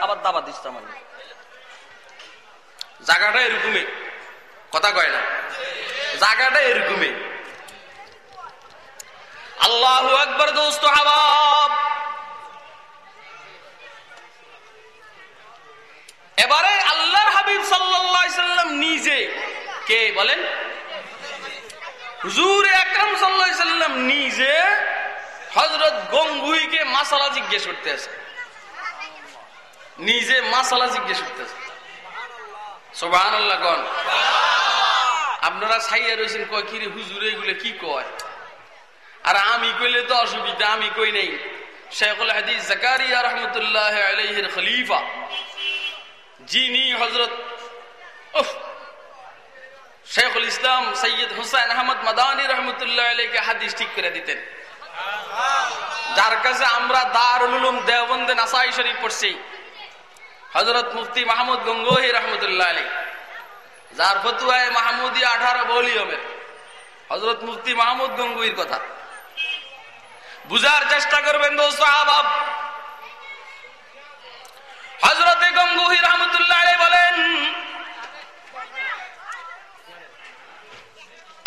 আবার দাবা দিস আমার জায়গাটা এরকমই। কথা কয় না। জায়গাটা এরকমই। আল্লাহ একবার দোস্ত হাবাব। এবারে আল্লাহর হাবিব সাল্লাম নিজে কে বলেন? হুজুর আকরাম সাল্লাম নিজে হজরত গঙ্গুইকে মাসালা জিজ্ঞেস করতে আছে নিজে মাসালা জিজ্ঞেস করতে আছে সোবাহ আপনারা সাইয়া রয়েছেন কয়, কিরে হুজুর, এগুলো কি কয়? আর আমি কইলে তো অসুবিধা, আমি কই নেই। শেখুল হাদিস জাকারিয়া রহমতুল্লাহ আলহির খলিফা, যিনি হজরত শেখুল ইসলাম সৈয়দ হুসাইন আহমদ মাদানী রহমতুল্লাহ আলীকে হাদিস ঠিক করে দিতেন। যার কাছে আমরা দারুল উলুম দেওবন্দে নাসাই শরীফ পড়ছি হজরত মুফতি মাহমুদ গঙ্গোহি রহমতুল্লাহ আলী যার ফতুয়ায় মাহমুদি আঠারো বলিয়মের হজরত মুফতি মাহমুদ গঙ্গুইর কথা। বুঝার চেষ্টা করবেন দোস্ত আবাব হজরতে গঙ্গুহি রহমতুল্লাহ বলেন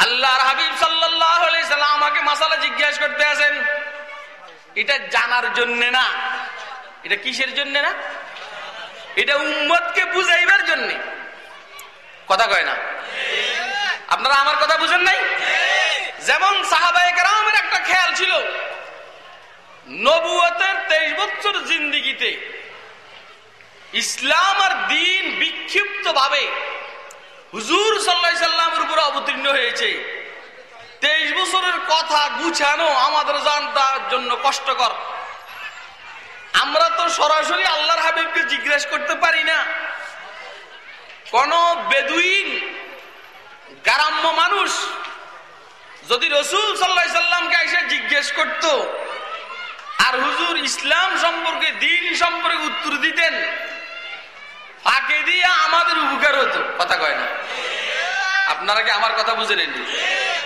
আল্লাহর হাবিব সাল্লাহ আমাকে মাসালা জিজ্ঞাসা করতে আছেন এটা জানার জন্য না? এটা কিসের জন্য না? এটা উম্মতকে বুঝাইবার জন্য। কথা কয় না? আপনারা আমার কথা বুঝেন নাই? যেমন সাহাবাহিক রামের একটা খেয়াল ছিল, নবুয়তের তেইশ বছর জিন্দিগিতে ইসলাম আর দিন বিক্ষিপ্ত ভাবে হুজুর সাল্লাহ সাল্লামের উপর অবতীর্ণ হয়েছে। তেইশ বছরের কথা গুছানো আমাদের জানতার জন্য কষ্টকর। আমরা তো সরাসরি আল্লাহর হাবিবকে জিজ্ঞেস করতে পারি না। কোন বেদুইন গ্রাম্য মানুষ যদি রসুল সাল্লাহ সাল্লামকে এসে জিজ্ঞেস করত, আর হুজুর ইসলাম সম্পর্কে, দিন সম্পর্কে উত্তর দিতেন ফাঁকে দিয়ে আমাদের উপকার হতো। কথা কয় না? আপনারা কি আমার কথা বুঝে নেন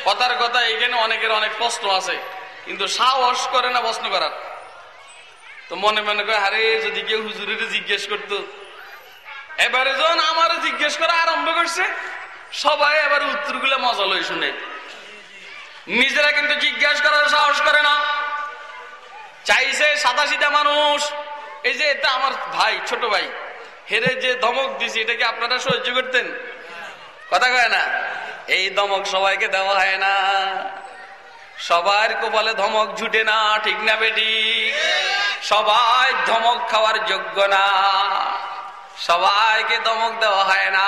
কথার কথা এখানে অনেকের অনেক প্রশ্ন আছে, কিন্তু সাহস করে না প্রশ্ন করার। তো মনে মনে করে আরে, যদি কেউ হুজুরের জিজ্ঞেস করতো। এবারে যখন আমারও জিজ্ঞেস করা আরম্ভ করছে, সবাই এবার উত্তরগুলো মজা লই শুনে। নিজেরা কিন্তু জিজ্ঞেস করার সাহস করে না। চাইছে সাদা মানুষ। এই যে, এটা আমার ভাই, ছোট ভাই। হেরে যে ধমক দিছি, এটা কি আপনারা সহ্য করতেন? কথা কয় না? এই ধমক সবাইকে দেওয়া হয় না। সবার কপালে ধমক ঝুটে না, ঠিক না বেটি? সবাই ধমক খাওয়ার যোগ্য না। সবাইকে ধমক দেওয়া হয় না।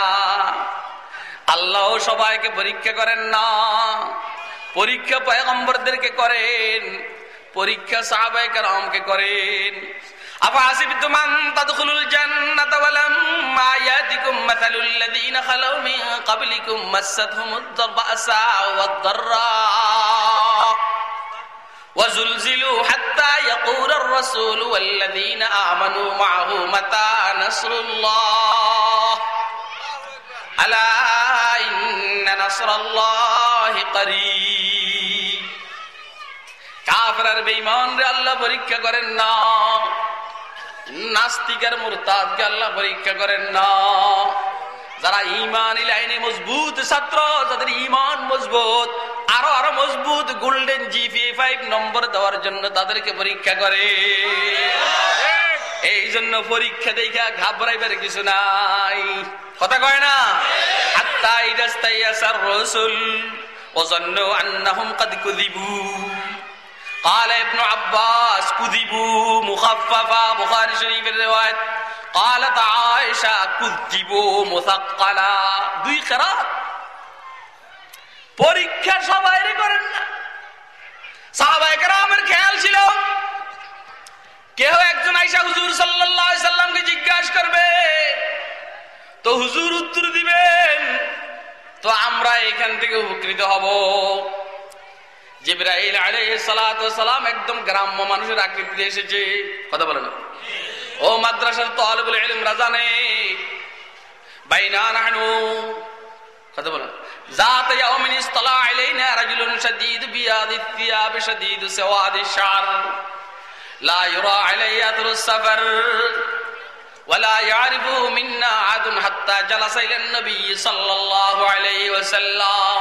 আল্লাহ সবাইকে পরীক্ষা করেন না। পরীক্ষা পয়গম্বরদেরকে করেন, পরীক্ষা সাহাবায়ে কেরামকে করেন। أفحسبتم أن تدخلوا الجنة ولما يأتكم مثل الذين خلوا من قبلكم مستهم البأساء والضراء وزلزلوا حتى يقول الرسول والذين آمنوا معه متى نصر الله ألا إن نصر الله قريب কাফের বেঈমান রে আল্লাহ পরীক্ষা করেন না নাস্তিকার মুরতাদকে আল্লাহ পরীক্ষা করেন না। যারা ইমান ইলাইনে মজবুত ছাত্র যাদের ইমান মজবুত আরও আরও মজবুত গোল্ডেন জিপি ফাইভ নম্বর দেওয়ার জন্য তাদেরকে পরীক্ষা করে। হ্যাঁ। এই জন্য পরীক্ষা দেখা ঘাবড়াইবার কিছু নাই। কথা কয় না? হ্যাঁ। আত্মাই রাস্তাই আসার রসুল ওজন্য আন্নাহম কাদি কুদিবু قال ابن عباس كذبوا مخففة بخاري شريف الرواية قالت عائشة كذبوا مثقلا দুই قراءات পরীক্ষা সবাই করেন না সাহাবায়ে কেরামের খেয়াল ছিল কেউ একজন আইসা হুজুর সাল্লাল্লাহু আলাইহি সাল্লামকে জিজ্ঞাসা করবে তো হুজুর উত্তর দিবেন তো আমরা এখান থেকে উপকৃত হব জিব্রাইল আলাইহিস সালাতু সালাম একদম গ্রাম্য মানুষের আকৃতিতে এসেছে কথা বলেন ও মাদ্রাসার তালিবুল ইলম রাজানে বাইনা নাহনু কথা বলেন ذات يوم اصطلع علينا رجل شديد بياض الثياب شديد سواد الشعر لا يرى عليه اثر السفر ولا يعرف منا عاد حتى جلس الى النبي صلى الله عليه وسلم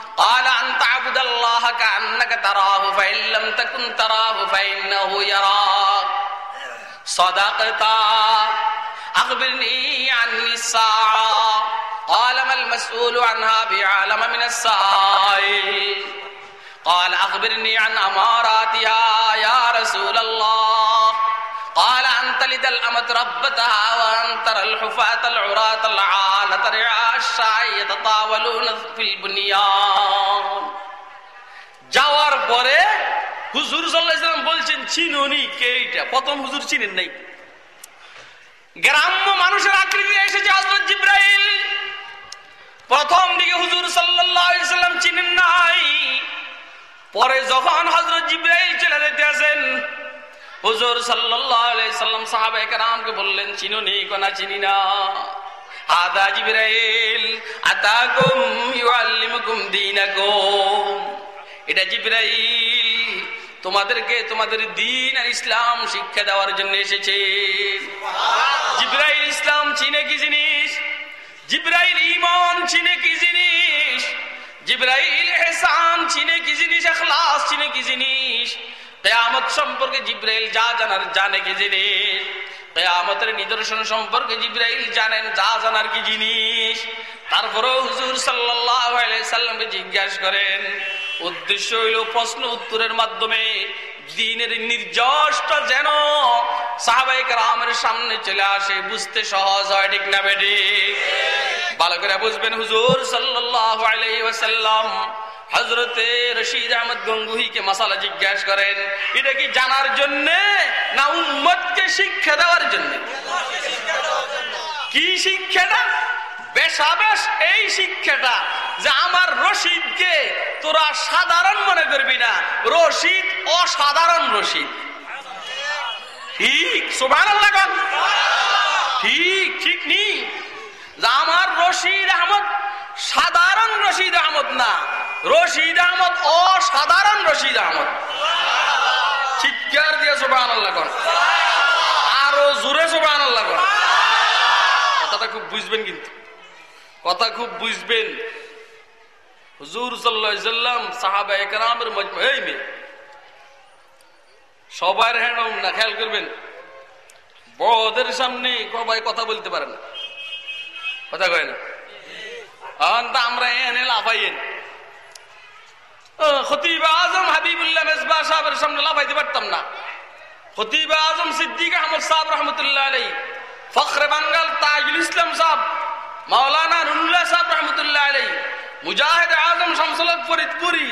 قال أن تعبد الله كأنك تراه فإن لم تكن تراه فإنه يراك. صدقت أخبرني عن الساعة. قال ما المسؤول عنها بعالم من السائل؟ قال أخبرني عن أماراتها يا رسول الله. قال أن تلد الأمة ربتها وأن ترى الحفاة العراة العالة رعاء الشاي يتطاولون في البنيان যাওয়ার পরে হুজুর সাল্লাম বলছেন চিনুনি কে এটা প্রথম হুজুর চিনেন নাই গ্রাম্য মানুষের আকৃতি এসেছে হজরত জিব্রাইল প্রথম দিকে হুজুর সাল্লাম চিনেন নাই পরে যখন হজরত জিব্রাইল চলে যেতে আছেন হুজুর সাল্লাম সাহাবাহিক রামকে বললেন চিনো নি কোনা চিনি না। আদা জিব্রাইল আতাকুম ইউআল্লিমুকুম দীনাকুম। এটা জিব্রাইল তোমাদেরকে তোমাদের দিন আর ইসলাম শিক্ষা দেওয়ার জন্য এসেছে। জিব্রাইল ইসলাম চিনে কি জিনিস? জিব্রাইল ইমান চিনে কি জিনিস? জিব্রাইল এহসান চিনে কি জিনিস? এখলাস চিনে কি জিনিস? কেয়ামত সম্পর্কে জিব্রাইল যা জানার জানে কি জিনিস? কেয়ামতের নিদর্শন সম্পর্কে জিব্রাইল জানেন যা জানার কি জিনিস? তারপরেও হুজুর সাল্লাহ সাল্লামকে জিজ্ঞাসা করেন, উদ্দেশ্য হইল প্রশ্ন উত্তরের মাধ্যমে, দিনের নির্যাসটা যেন সাহাবাহিক রামের সামনে চলে আসে, বুঝতে সহজ হয় ঠিক না বেডি ভালো করে বুঝবেন হুজুর সাল্লাম হজরতে রশিদ আহমদ গঙ্গুহিকে মশালা জিজ্ঞাসা করেন, এটা কি জানার জন্য না উম্মতকে শিক্ষা দেওয়ার জন্য? কি শিক্ষাটা? বেশাবেশ এই শিক্ষাটা যে আমার রশিদকে তোরা সাধারণ মনে করবি না, রশিদ অসাধারণ রশিদ। ঠিক সোভান ঠিক ঠিক নি। আমার রশিদ আহমদ সাধারণ রশিদ আহমদ না। রশিদ আহমদ অসাধারণ রশিদ আহমদ। চিৎকার দিয়ে সোভান আল্লাহ আরও জোরে সোভান আল্লাহ কথাটা খুব বুঝবেন কিন্তু। কথা খুব বুঝবেন। হুজুর সাল্লাম, সাহাবা একরামের এই সবার হ্যাঁ না, খেয়াল করবেন। বড়দের সামনে সবাই কথা বলতে পারে না। কথা কয় না। আমরা এনে লাফাইয়েন। আজম মেজবা সামনে পারতাম না। আজম সিদ্দিক আহমদ ফখরে ইসলাম মাওলানা রুল্লাহ সাহেব রহমতুল্লাহ আলাই মুজাহিদ আজম শামসুল ফরিদপুরি,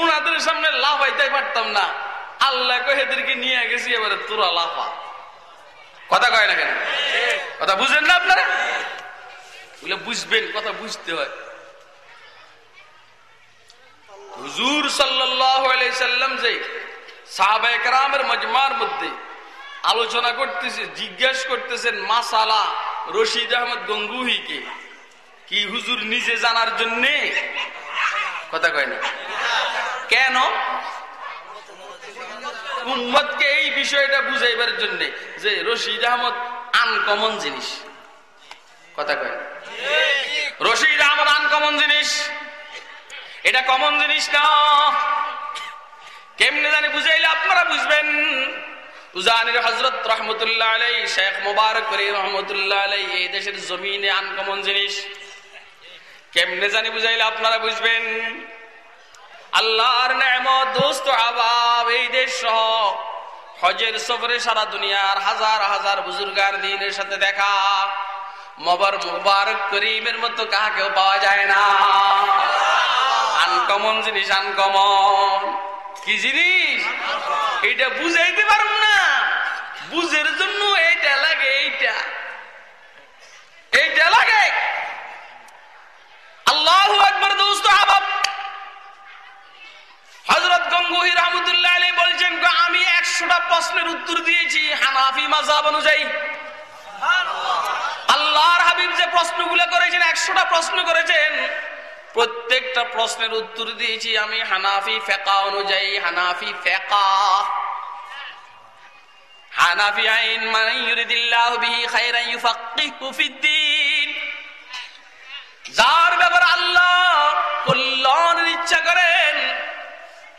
উনাদের সামনে পারতাম না। আল্লাহ কহেদেরকে নিয়ে গেছি, এবারে তোরা লাফা। কথা কয় না কেন? কথা বুঝেন না আপনারা? বলে বুঝবেন, কথা বুঝতে হয়। হুজুর সাল্লাম যে সাহাবাহামের মজমার মধ্যে আলোচনা করতেছে, জিজ্ঞেস করতেছেন, মাসালা রশিদ আহমদ গঙ্গুহিকে, কি হুজুর নিজে জানার জন্যে? কথা কয় না। কেন? উম্মতকে এই বিষয়টা বুঝাইবার জন্য যে রশিদ আহমদ আনকমন জিনিস। কথা কয় না। আহমদ আনকমন জিনিস। এটা কমন জিনিস না। কেমনে জানি বুঝাইলে আপনারা বুঝবেন। শেখ জিনিস। কেমনে জানি বুঝাইলে আপনারা বুঝবেন। আল্লাহর এই দেশ সহ হজের সফরে সারা দুনিয়ার হাজার হাজার বুজুর্গার দিনের সাথে দেখা। মবর মুবারক করিমের মতো কাহাকেও পাওয়া যায় না। আনকমন জিনিস, আনকমন। কি জিনিস? এটা বুঝাইতে পারব না। বুঝের জন্য এইটা লাগে, এইটা। এইটা লাগে। আল্লাহ একবার দোস্ত, আবাব। হজরত গঙ্গুহি রহমতুল্লাহ আলী বলছেন আমি একশোটা প্রশ্নের উত্তর দিয়েছি হানাফি মাজাব অনুযায়ী। আল্লাহর হাবিব যে প্রশ্নগুলো করেছেন, একশোটা প্রশ্ন করেছেন। প্রত্যেকটা প্রশ্নের উত্তর দিয়েছি আমি, হানাফি ফেকা অনুযায়ী, হানাফি ফেকা। যার ব্যাপারে আল্লাহ কল্যাণের ইচ্ছা করেন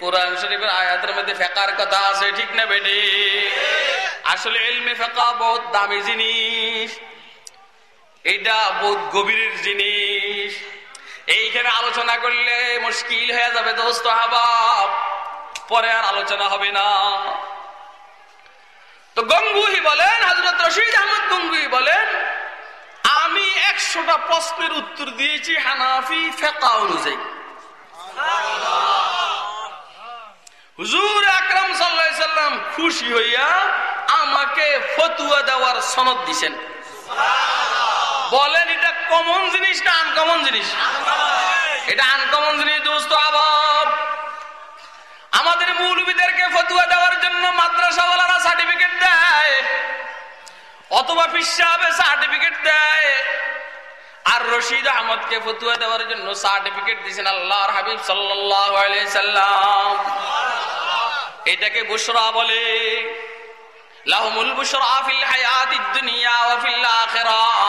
কোরআন শরীফের আয়াতের মধ্যে ফেকার কথা আছে, ঠিক না বেটি? আসলে এলমে ফেকা বহুত দামি জিনিস। এটা বহুত গভীরের জিনিস। এইখানে আলোচনা করলে মুশকিল হয়ে যাবে দোস্ত হাবাব পরে আর আলোচনা হবে না। তো গঙ্গুহি বলেন হজরত রশিদ আহমদ গঙ্গুহি বলেন, আমি একশোটা প্রশ্নের উত্তর দিয়েছি হানাফি ফেকা অনুযায়ী। হুজুর আকরাম সাল্লাম খুশি হইয়া আমাকে ফতুয়া দেওয়ার সনদ দিছেন। বলেন এটা কমন জিনিস না আনকমন জিনিস? এটা আনকমন জিনিস দোস্ত আবাব আমাদের মৌলবীদেরকে ফতুয়া দেওয়ার জন্য মাদ্রাসাওয়ালারা সার্টিফিকেট দেয় অথবা পিসাবে সার্টিফিকেট দেয়। আর রশিদ আহমদকে ফতুয়া দেওয়ার জন্য সার্টিফিকেট দিয়েছেন আল্লাহর হাবিব সাল্লাম। এটাকে বুশরা বলে লাহুমুল বুশরা ফিল হায়াতিদ দুনিয়া ওয়া ফিল আখিরাহ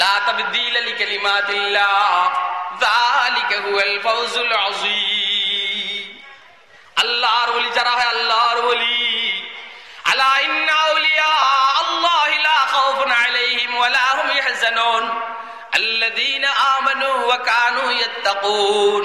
লা তাবদীল লিকালিমাতিল্লাহ যালিকা হুয়াল ফাওজুল আযীম আল্লাহর ওলি যারা হয় আল্লাহর ওলি আলা ইন্না আউলিয়া আল্লাহি লা খাউফুন আলাইহিম ওয়া লা হুম ইয়াহজানুন الذين آمنوا وكانوا يتقون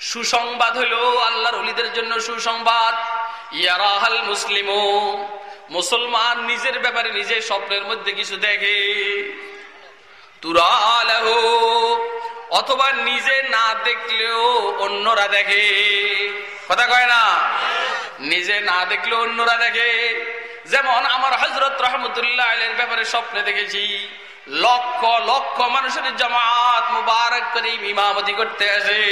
সুসংবাদ হলো আল্লাহর ওলিদের জন্য সুসংবাদ। ইয়ারাহাল মুসলিমু, মুসলমান নিজের ব্যাপারে নিজে স্বপ্নের মধ্যে কিছু দেখে। তুরালাহ, অথবা নিজে না দেখলেও অন্যরা দেখে। কথা কয় না? নিজে না দেখলেও অন্যরা দেখে। যেমন আমার হজরত রহমতুল্লাহ ব্যাপারে স্বপ্নে দেখেছি। লক্ষ লক্ষ মানুষের জামাত মুবারক করে ইমামতি করতে আসে।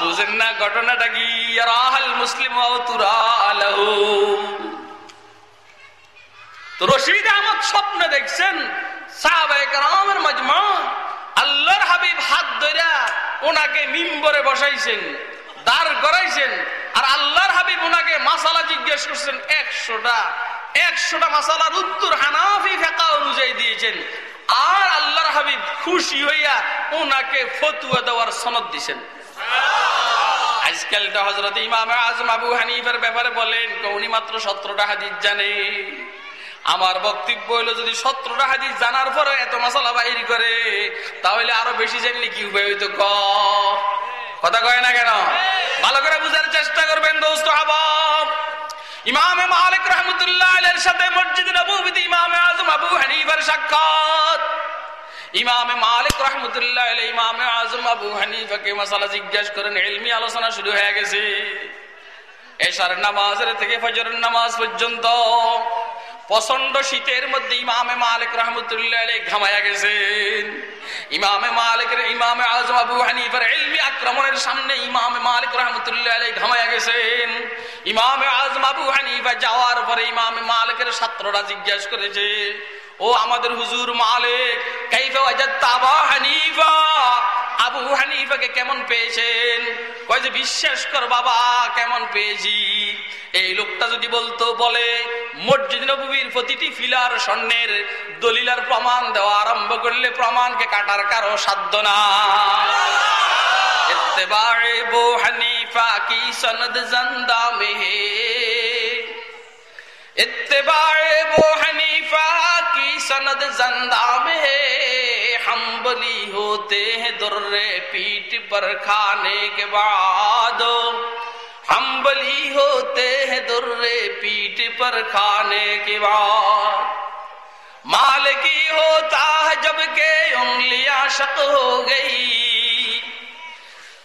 বুঝেন না ঘটনাটা কি? রাহাল মুসলিম স্বপ্ন দেখছেন মজমা হাবিব হাত ওনাকে বসাইছেন, দাঁড় করাইছেন, আর আল্লাহর হাবিব ওনাকে জিজ্ঞেস করছেন, একশোটা একশোটা মাসালার উত্তর হানাফি ফেকা অনুযায়ী দিয়েছেন। আর আল্লাহর হাবিব খুশি হইয়া ওনাকে ফতুয়া দেওয়ার সনদ দিছেন। আজকালটা হজরত ইমাম আজম আবু হানিফের ব্যাপারে বলেন উনি মাত্র সতেরোটা হাদিস জানে। আমার বক্তব্য হইল, যদি সতেরোটা হাদিস জানার পরে এত মশলা বাহির করে, তাহলে আরও বেশি জানলে কি উপায় হইতো ক? কথা কয় না কেন? ভালো করে বুঝার চেষ্টা করবেন দোস্ত হাবাব। ইমামে মালিক রহমতুল্লাহ আলের সাথে মসজিদ নবীতে ইমামে আজম আবু হানিফার সাক্ষাৎ। ইমামে মালিক রহমতুল্লাহ আলাই ইমামে আজম আবু হানিফাকে মশালা জিজ্ঞাসা করেন এলমি আলোচনা শুরু হয়ে গেছে। এশার নামাজের থেকে ফজরের নামাজ পর্যন্ত প্রচণ্ড শীতের মধ্যে ইমামে মালিক রহমতুল্লাহ ঘামায়া গেছেন। ইমামে মালিকের, ইমামে আজম আবু হানিফার এলমি আক্রমণের সামনে ইমামে মালিক রহমতুল্লাহ ঘামায়া গেছেন। ইমামে আজম আবু হানিফা যাওয়ার পরে ইমামে মালিকের ছাত্ররা জিজ্ঞাসা করেছে ও আমাদের হুজুর মালিক, কাইফা ওয়াজাদতা আবা হানিফা। আবু হানিফাকে কেমন পেয়েছেন? কয় যে, বিশ্বাস কর বাবা, কেমন পেয়েছি। এই লোকটা যদি বলতো, বলে, মসজিদ নবীর প্রতিটি ফিলার স্বর্ণের দলিলার প্রমাণ দেওয়া আরম্ভ করলে প্রমাণকে কাটার কারও সাধ্য না। ইত্তেবায়ে বো হানিফা কি সনদ জন্দা মেহে اتباع وہ حنیفہ کی سند زندہ میں ہے حنبلی ہوتے ہیں درے پیٹ پر کھانے کے بعد حنبلی ہوتے ہیں درے پیٹ پر کھانے کے بعد مالکی ہوتا ہے جبکہ انگلیاں شک ہو گئی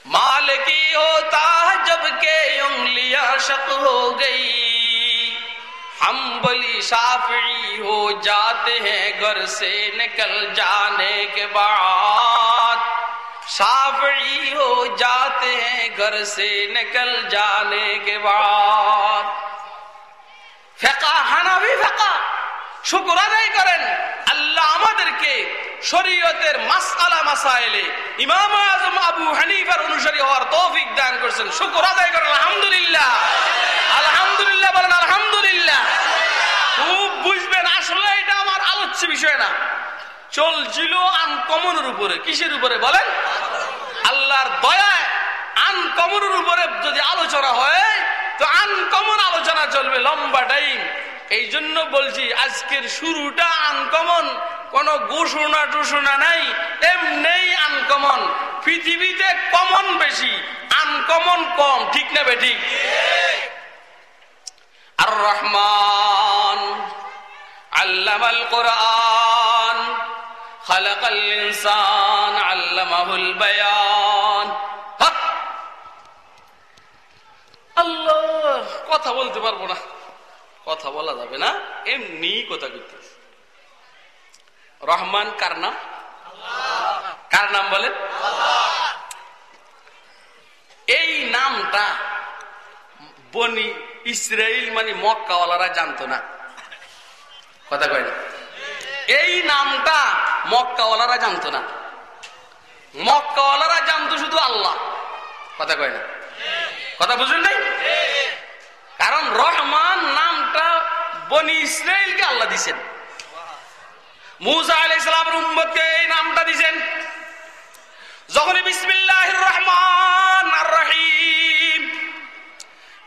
مالکی ہوتا ہے جبکہ انگلیاں شک ہو گئی शक हो गई हम बली साफी हो जाते हैं घर से निकल जाने के बाद साफी हो जाते हैं घर से निकल जाने के बाद ফেকা হানাবি ফেকা শুকুর আদায় করেন আল্লাহ আমাদেরকে শরীয়তের মাসআলা মাসাইলে ইমাম আজম আবু হানিফার অনুসারী হওয়ার তৌফিক দান করছেন শুকুর আদায় করেন আলহামদুলিল্লাহ আলহামদুলিল্লাহ বলেন আলহামদুলিল্লাহ খুব বুঝবেন, আসলে এটা আমার আলোচ্য বিষয় না। চলছিল আনকমনের উপরে। কিসের উপরে বলেন? আল্লাহর দয়ায় আনকমনের উপরে যদি আলোচনা হয়, তো আনকমন আলোচনা চলবে লম্বা টাইম। এই জন্য বলছি, আজকের শুরুটা আনকমন, কোন ঘোষণা টুষণা নাই এমনি আনকমন। পৃথিবীতে কমন বেশি, আনকমন কম, ঠিক না বেঠিক আর রহমান আল্লামাল কোরআন খালাকাল ইনসান আল্লামাহুল বায়ান। আল্লাহ, কথা বলতে পারব না। কথা বলা যাবে না, এমনি কথা করতেছে রহমান কার নাম? কার নাম বলেন? এই নামটা বনি ইসরায়েল মানে মক্কাওয়ালারা জানতো না। কথা কয় না। এই নামটা মক্কাওয়ালারা জানতো না। মক্কাওয়ালারা জানতো শুধু আল্লাহ। কথা কয় না। কথা বুঝলেন নাই? কারণ রহমান নামটা বনি ইসরায়েলকে আল্লাহ দিছেন। মুসা আলাই ইসলামের এই নামটা দিছেন। যখনই বিসমিল্লাহ রহমান রহিম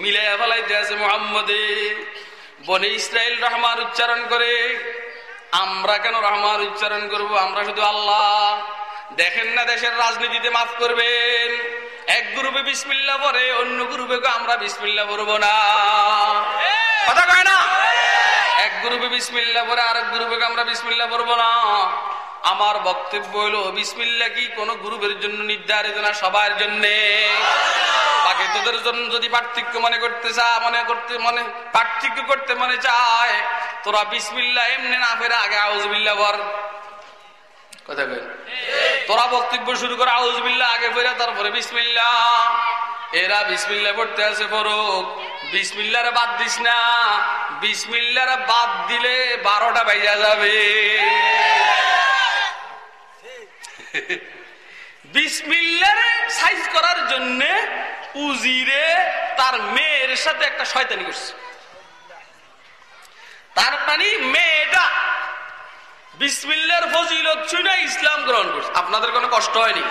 মিলাইয়া ফেলাইতে আছে মোহাম্মদে। বনে ইসরায়েল রহমান উচ্চারণ করে, আমরা কেন রহমান উচ্চারণ করব? আমরা শুধু আল্লাহ। দেখেন না দেশের রাজনীতিতে মাফ করবেন। এক গ্রুপে বিসমিল্লা পরে অন্য গ্রুপে আমরা বিসমিল্লা পড়ব না। কথা কয় না? এক গ্রুপে বিসমিল্লা পরে আরেক গ্রুপে আমরা বিসমিল্লা পড়ব না। আমার বক্তব্য হলো বিসমিল্লা কি কোন গ্রুপের জন্য নির্ধারিত না সবার জন্য? বাকি তোদের জন্য যদি পার্থক্য মনে করতে চা, মনে করতে, মনে পার্থক্য করতে মনে চায়, তোরা বিসমিল্লা এমনি না ফেরে আগে আউজবিল্লা বর কথা কই? তোরা বক্তব্য শুরু করে আউজবিল্লা আগে ফেরে, তারপরে বিসমিল্লা এরা বিসমিল্লা পড়তে আছে ফরক। বিসমিল্লার বাদ দিস না। বিসমিল্লার বাদ দিলে বারোটা বাইজা যাবে। বিসমিল্লারে সাইজ করার জন্য উজিরে তার মেয়ের সাথে একটা শয়তানি করছে। তার মানে মেয়েটা বিসমিল্লার ফজিলত শুনে ইসলাম গ্রহণ করছে। আপনাদের কোনো কষ্ট হয়নি?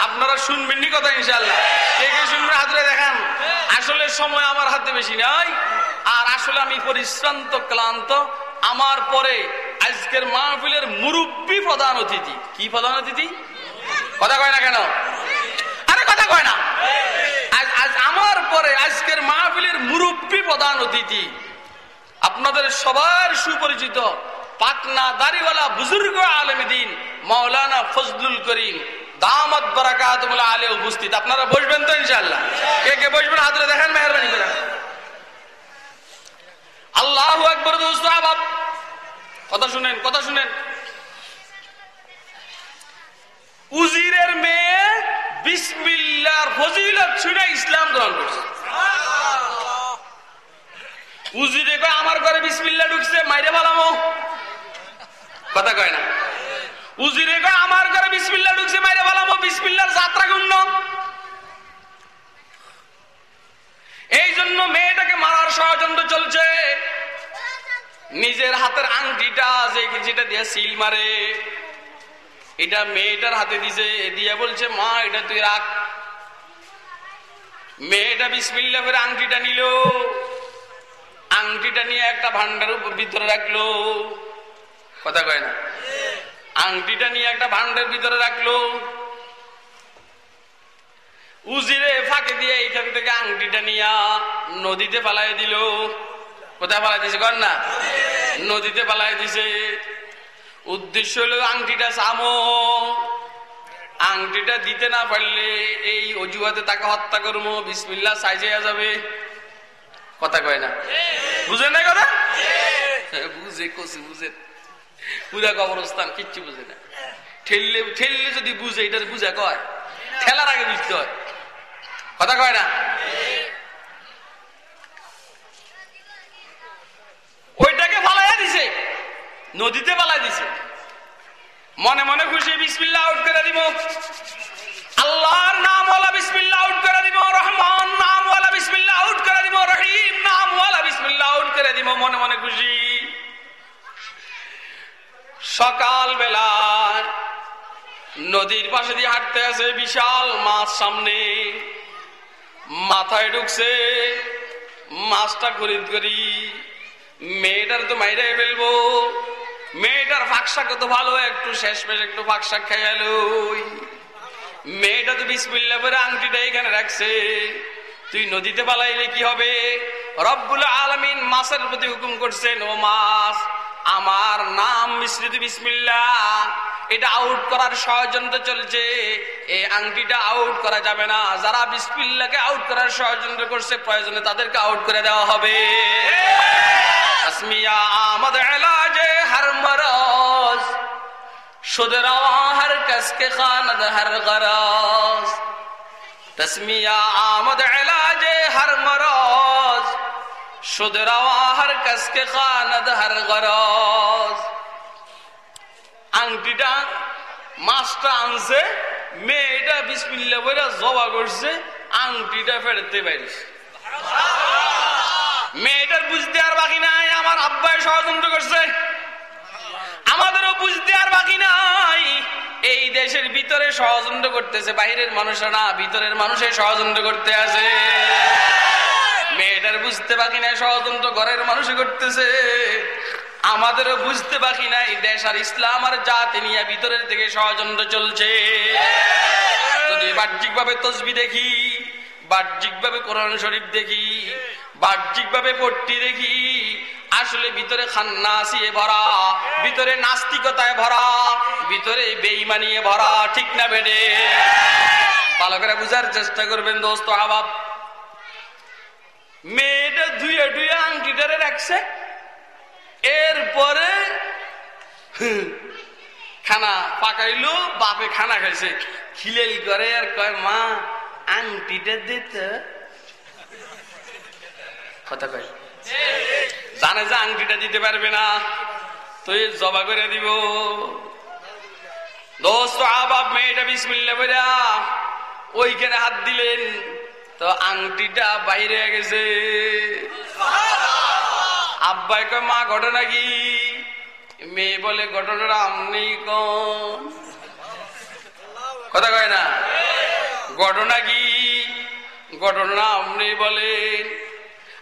আপনারা শুনবেন নি কথা ইনশাল্লাহ কে হাতরে দেখান। আসলে সময় আমার হাতে বেশি নাই। আর আসলে আমি পরিশ্রান্ত, ক্লান্ত। আমার পরে আজকের মাহফিলের মুরব্বী প্রধান অতিথি। কি প্রধান অতিথি? কথা কয় না কেন? কথা কয় না? আজ আমার পরে আজকের মাহফিলের মুরব্বী প্রধান অতিথি, আপনাদের সবার সুপরিচিত পাটনা দাড়িওয়ালা বুজুর্গ আলমদিন মাওলানা ফজলুল করিম আপনারা বসবেন তো ইনশাল্লাহ উজিরের মেয়ে বিসমিল্লার ফজিলত ছুড়ে ইসলাম গ্রহণ করছে। উজিরে কয় আমার ঘরে বিসমিল্লা ঢুকছে, মাইরে পালামো কথা কয় না। উজিরে কয় আমার ঘরে বিসমিল্লা ঢুকছে, মাইরে পালামো বিসমিল্লার যাত্রা গুণ্য এই জন্য মেয়েটাকে মারার ষড়যন্ত্র চলছে। নিজের হাতের আংটিটা যে যেটা দিয়ে সিল মারে। এটা মেয়েটার হাতে দিছে, দিয়া বলছে, মা, এটা তুই রাখ। মেয়েটা বিসমিল্লা করে আংটিটা নিল। আংটিটা নিয়ে একটা ভান্ডার উপর ভিতরে রাখল। কথা কয় না? আংটিটা নিয়ে একটা ভান্ডার ভিতরে রাখল। উজিরে ফাঁকে দিয়ে এইখান থেকে আংটিটা নিয়া নদীতে পালাই দিল। কোথায় পালাই দিছে কর না? নদীতে পালাই দিছে। উদ্দেশ্য হলো আংটিটা সামো আংটিটা দিতে না পারলে এই অজুহাতে তাকে হত্যা করব। বিসমিল্লা সাইজে যাবে। কথা কয় না? বুঝেন না কথা? বুঝে, কষে, বুঝে। পুরা কবরস্থান, কিচ্ছু বুঝে না। ঠেললে ঠেললে যদি বুঝে, এটা বুঝা কয়। ঠেলার আগে বুঝতে হয়। কথা কয় না? ওইটাকে ফালাইয়া দিছে। নদীতে পালাই দিছে। মনে মনে খুশি বিসমিল্লা আউট করে দিব। আল্লাহর নাম ওয়ালা বিসমিল্লা আউট করে দিব, রহমান নাম ওয়ালা বিসমিল্লা আউট করে দিব, রহিম নাম ওয়ালা বিসমিল্লা আউট করে দিব, মনে মনে খুশি। সকাল বেলা নদীর পাশে দিয়ে হাঁটতে আছে বিশাল মাছ সামনে। মাথায় ঢুকছে, মাছটা খরিদ করি। মেয়েটার তো মাইরাই ফেলব। মেয়েটার ফাঁকশা কত ভালো, একটু শেষ মেশ একটু ফাঁকশা খেয়াল মেয়েটা তো বিসমিল্লা পরে আংটিটা এখানে রাখছে। তুই নদীতে পালাইলে কি হবে? রব্বুল আলমিন মাছের প্রতি হুকুম করছেন, ও মাছ, আমার নাম মিশ্রিত বিসমিল্লা। এটা আউট করার ষড়যন্ত্র চলছে। এই আংটিটা আউট করা যাবে না। যারা বিসমিল্লাকে আউট করার ষড়যন্ত্র করছে, প্রয়োজনে তাদেরকে আউট করে দেওয়া হবে। হর গরজ। এলাজে হর কসকে খানদ হর গরজ। আংটিটা মাছটা আনছে, মেয়েটা বিসমিল্লা বইরা জবা করছে, আংটিটা ফেরতে পারিস বুঝতে আর বাকি নাই, আমার আব্বাই ষড়যন্ত্র করছে। আমাদেরও বুঝতে আর বাকি নাই। এই দেশের ভিতরে ষড়যন্ত্র করতেছে বাইরের মানুষরা না, ভিতরের মানুষের ষড়যন্ত্র করতে আছে মেয়েটার বুঝতে বাকি নাই, ষড়যন্ত্র ঘরের মানুষে করতেছে। আমাদেরও বুঝতে বাকি নাই, দেশ আর ইসলাম আর জাতি নিয়ে ভিতরের থেকে ষড়যন্ত্র চলছে। যদি বাহ্যিক ভাবে তসবি দেখি বাহ্যিক ভাবে কোরআন শরীফ দেখি বাহ্যিক ভাবে পট্টি দেখি, আসলে ভিতরে খান্নাসিয়ে ভরা, ভিতরে নাস্তিকতায় ভরা, ভিতরে বেইমানিয়ে ভরা, ঠিক না বেডে? ভালো করে বুঝার চেষ্টা করবেন দোস্ত, আবাব। মেয়েটা ধুয়ে ধুয়ে আংটিটারে রাখছে। এরপরে খানা পাকাইলো, বাপে খানা খাইছে। খিলেল করে আর কয়, মা, আংটিটা দিত কথা কয়। জানে যে আংটিটা দিতে পারবে না তুই জবা করে দিব। দোস্ত আবাব মেয়েটা বিসমিল্লা বইরা ওইখানে হাত দিলেন, তো আংটিটা বাইরে গেছে। আব্বাই কয়, মা, ঘটনা কি? মেয়ে বলে ঘটনাটা কোন? কথা কয় না? ঘটনা কি? ঘটনা আপনি বলেন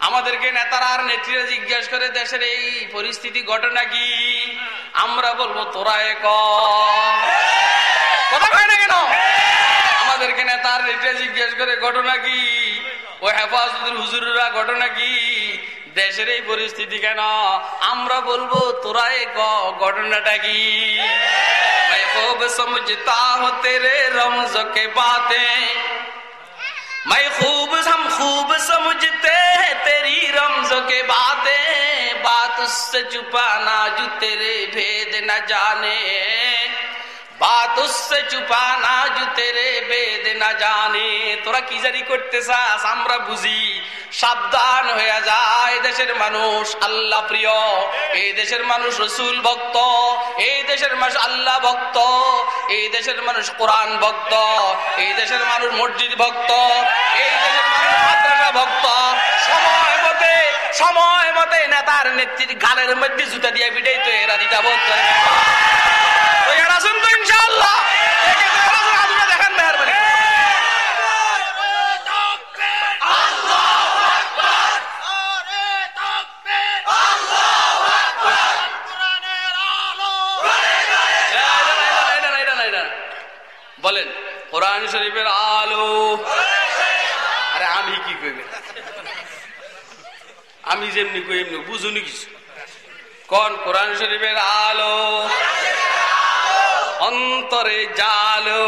আমাদেরকে নেতারা আর নেত্রীরা জিজ্ঞাসা করে, দেশের এই পরিস্থিতি, ঘটনা কি? আমরা বলব, তোরা এক কথা কয় না কেন? আমাদেরকে নেতার নেত্রীরা জিজ্ঞেস করে, ঘটনা কি? ও হেফাজতের হুজুররা, ঘটনা কি? দেশের এই পরিস্থিতি কেন? আমরা বলবো، তোরা এ ঘটনাটা কি? خوب سمجھتا ہوں تیرے رمز کے باتیں میں خوب ہم خوب سمجھتے ہیں تیری رمز کے باتیں بات اس سے چھپانا جو تیرے بھید نہ جانے बात उससे छुपाना जो तेरे भेद न जाने তোরা কি জারি করতে চাস আমরা বুঝি সাবধান হয়ে যায় দেশের মানুষ আল্লাহ প্রিয় এই দেশের মানুষ রসুল ভক্ত এই দেশের মানুষ আল্লাহ ভক্ত এই দেশের মানুষ কোরআন ভক্ত এই দেশের মানুষ মসজিদ ভক্ত এই দেশের মানুষ মাদ্রাসা ভক্ত সময় মতে সময় মতে নেতার নেত্রীর গালের মধ্যে জুতা দিয়ে পিটাই তো এরা দিতা বোধ করে তো ইনশাআল্লাহ। বলেন, কোরআন শরীফের আলো। আরে আমি কি কইবে? আমি যেমনি কই এমনি বুঝুনি কিছু। কোন কোরআন শরীফের আলো? অন্তরে জালো।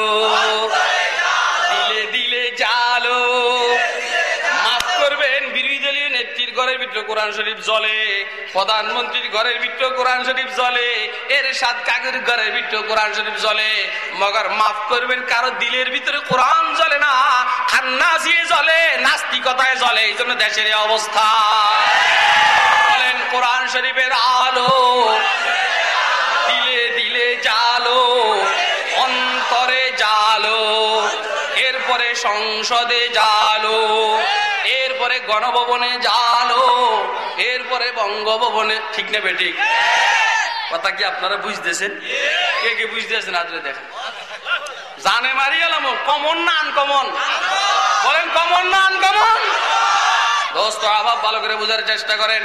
দিলে দিলে জালো। মাফ করবেন, বিরোধী দলীয় নেত্রীর ঘরের ভিতরে কোরআন শরীফ জ্বলে, প্রধানমন্ত্রীর ঘরের ভিতরে কোরআন শরীফ জ্বলে এর সাত কাকের ঘরের ভিতরে কোরআন শরীফ জ্বলে। মগর মাফ করবেন, কারও দিলের ভিতরে কোরআন জ্বলে না, খান্নাসিয়ে জ্বলে, নাস্তিকতায় জ্বলে, এই জন্য দেশের অবস্থা। বলেন, কোরআন শরীফের আলো। দিলে দিলে জালো, অন্তরে জালো, এরপরে সংসদে জালো, এরপরে গণভবনে জালো, এরপরে বঙ্গভবনে, ঠিক না বেঠিক কথা কি আপনারা বুঝতেছেন? কে কে বুঝতেছেন আজকে দেখেন। জানে মারি গেলাম কমন না আনকমন? বলেন কমন না আনকমন? দোস্ত, অভাব ভালো করে বোঝার চেষ্টা করেন।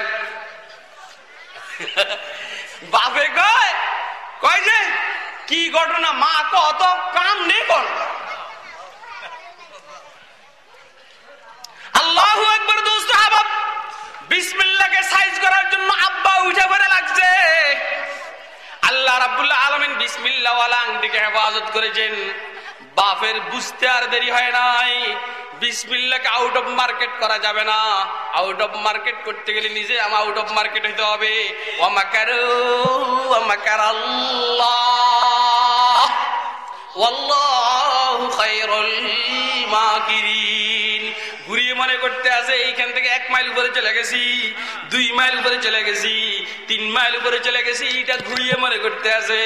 বাপে কয়? কয় যে? কি ঘটনা? মা কত কাম নেই কোন আল্লাহ একবার দোস্ত আবাব বিসমিল্লাহকে সাইজ করার জন্য আব্বা উঠে পড়ে লাগছে। আল্লাহ রাব্বুল্লাহ আলামিন বিসমিল্লাহ ওয়ালা আংটিকে হেফাজত করেছেন। বাপের বুঝতে আর দেরি হয় নাই। বিসমিল্লাহকে আউট অফ মার্কেট করা যাবে না। আউট অফ মার্কেট করতে গেলে নিজে আমার আউট অফ মার্কেট হইতে হবে। ওয়ামাকার ওয়ামাকার আল্লাহ ঘুরিয়ে মনে করতে আছে, এইখান থেকে এক মাইল উপরে চলে গেছি, দুই মাইল উপরে চলে গেছি, তিন মাইল উপরে চলে গেছি, এটা ঘুরিয়ে মনে করতে আছে,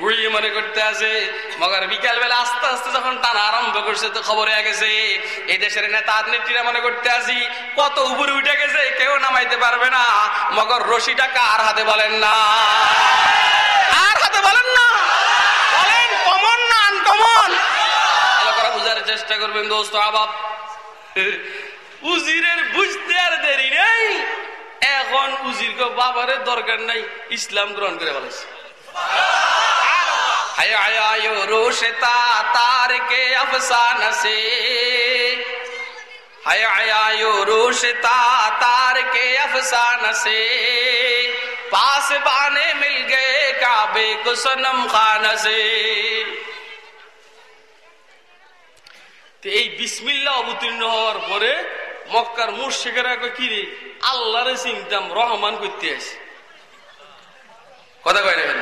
ঘুরিয়ে মনে করতে আছে। মগর বিকাল বেলা আস্তে আস্তে যখন টানা আরম্ভ করছে, তো খবর গেছে, এই দেশের নেতা নেত্রীরা মনে করতে আসি কত উপরে উঠে গেছে, কেউ নামাইতে পারবে না। মগর রশিটা কার হাতে বলেন না। বোঝার চেষ্টা করবেন দোস্ত আবাব উজিরের বুঝতে আর দেরি নেই এখন উজির বাবারে দরকার নাই ইসলাম গ্রহণ করে বলেছে تار کے افسان سے تار کے افسان سے پاس بانے مل گئے کعبے کو سنم خان سے তো এই বিসমিল্লা অবতীর্ণ হওয়ার পরে মক্কার মুর্শিকেরা কি রে? আল্লাহরে চিন্তাম রহমান করতে আসে। কথা কয় না কেন?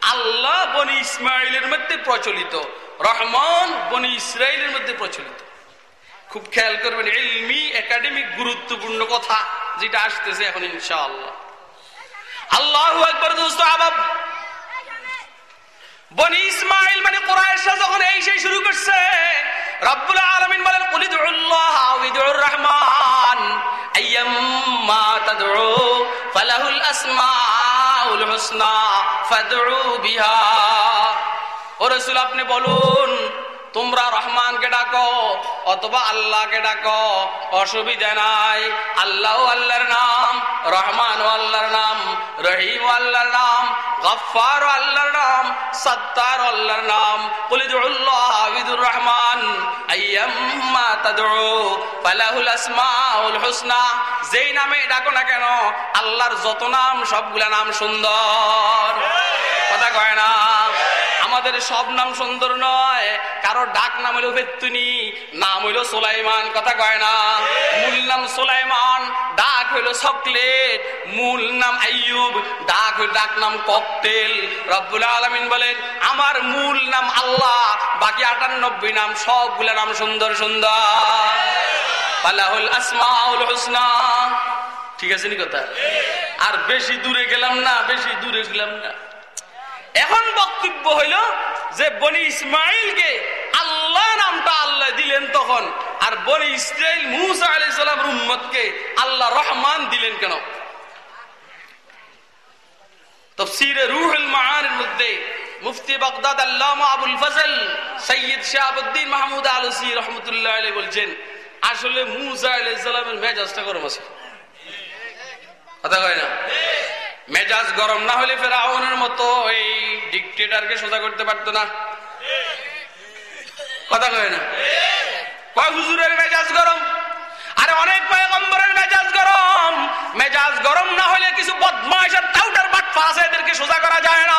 আল্লাহ বনি ইসমাইলের মধ্যে প্রচলিত, রহমান বনি ইসরায়েলের মধ্যে প্রচলিত। খুব খেয়াল করবেন এলমি একাডেমিক গুরুত্বপূর্ণ কথা যেটা আসতেছে এখন ইনশাআল্লাহ। আল্লাহ একবার দোস্ত, আবাব। বনি ইসমাইল মানে কোরআশা যখন এই সেই শুরু করছে, রব্বুল আলমিন বলেন উলিদুল্লাহ ইদউর রহমান আইয়াম্মা তাদউ, ফালাহুল আসমাউল হুসনা, ফাদউ বিহা। ও রাসূল, আপনি বলুন তোমরা রহমানকে ডাকো, অথবা আল্লাহকে ডাকো, অসুবিধা নাই। আল্লাহ আল্লাহর নাম, রহমান আল্লাহর নাম, রহিম আল্লাহর নাম গফার আল্লাহর নাম, সত্তার আল্লাহর নাম। কুলিদুল্লাহ আবিদুর রহমান, আইয়াম্মা তাদউ, ফালাহুল আসমাউল হুসনা। যেই নামে ডাকো না কেন, আল্লাহর যত নাম, সবগুলা নাম সুন্দর। কথা কয় না। আমাদের সব নাম সুন্দর নয়। কারও ডাক নাম হইল বেত্তুনি, নাম হইল সোলাইমান, কথা কয় না। মূল নাম সোলাইমান, ডাক হইল চকলেট। মূল নাম আইয়ুব, ডাক হইল ডাক নাম ককটেল। রব্বুল আলমিন বলেন, আমার মূল নাম আল্লাহ, বাকি আটানব্বই নাম সবগুলা নাম সুন্দর সুন্দর। পালাহুল আসমাউল হুসনা। ঠিক আছে নি কথা? আর বেশি দূরে গেলাম না, বেশি দূরে গেলাম না। এখন বক্তব্য হইল যে বনি ইসমাইলকে আল্লাহ নামটা আল্লাহ দিলেন তখন। আর বনি ইসরাইল মুসা আলাই সালাম উম্মতকে আল্লাহ রহমান দিলেন কেন? রুহুল মাআনের মধ্যে আবুল মাহমুদ আলী বলছেন, আসলে মুসা আলাইহিস সালামের মেজাজটা গরম আছে। কথা কয় না? মেজাজ গরম না হলে ফেরাউনের মতো এই ডিকটেটারকে সোজা করতে পারতো না। কথা কয় না? কয়, হুজুরের মেজাজ গরম? আরে অনেক পয়গম্বরের মেজাজ গরম। মেজাজ গরম না হলে কিছু বদমাশের আর টাউটার আছে এদেরকে সোজা করা যায় না।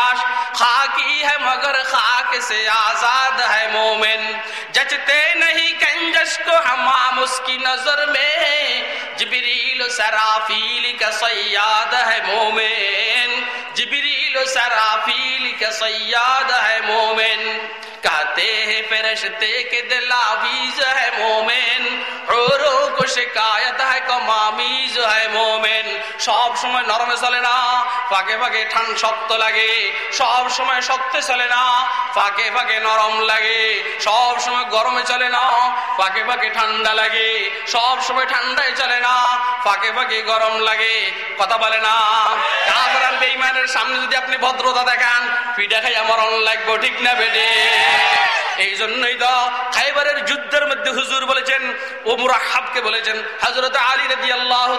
لاش خاکی ہے مگر خاک سے آزاد ہے مومن۔ جچتے نہیں کنجس کو ہمام اس کی نظر میں۔ جبریل سرافیل کا سیاد ہے مومن۔ جبریل سرافیل کا سیاد ہے مومن۔ कहते हैं फरिश्ते के दिलावीज है मोमिन औरों को शिकायत है कमामीज है মোমেন সব সময় নরমে চলে না ফাঁকে ফাঁকে ঠান শক্ত লাগে সব সময় শক্ত চলে না ফাঁকে ফাঁকে নরম লাগে সব সময় গরমে চলে না ফাঁকে ফাঁকে ঠান্ডা লাগে সব সময় ঠান্ডায় চলে না ফাঁকে ফাঁকে গরম লাগে কথা বলে না কাবরান বেইমানের সামনে যদি আপনি ভদ্রতা দেখান পিঠা খাই আমার অন লাগবো ঠিক না বেডে এই জন্যই তো খাইবারের যুদ্ধের মধ্যে হুজুর বলেছেন, ও মুরাহাবকে বলেছেন হজরত আলী রাজি আল্লাহ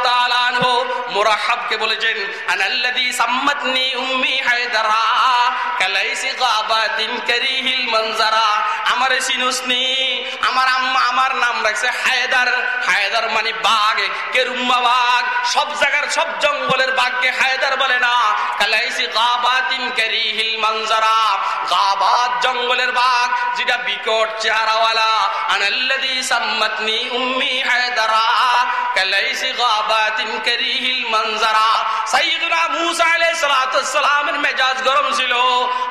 মুরাহাবকে বলেছেন, আনাল্লাযী সাম্মাতনি উম্মি হায়দারা কালাইসি গাবাতিন কারিহিল মনজারা। আমারে সিনুসনি আমার আম্মা আমার নাম রাখছে হায়দার। হায়দার মানে বাঘ, কেরুম্মা বাঘ, সব জায়গার সব জঙ্গলের বাঘকে হায়দার বলে না। কালাইসি গাবাতিন কারিহিল মনজারা। গাবাত জঙ্গলের বাঘ, যেটা বিকট চেহারাওয়ালা। আনাল্লাযী সাম্মাতনি উম্মি হায়দারা, কালাইসি গাবাতিন কারিহিল মনজারা। সাইয়্যিদুনা মূসা আলাইহিস সালাতু সালামের মেজাজ গরম ছিল।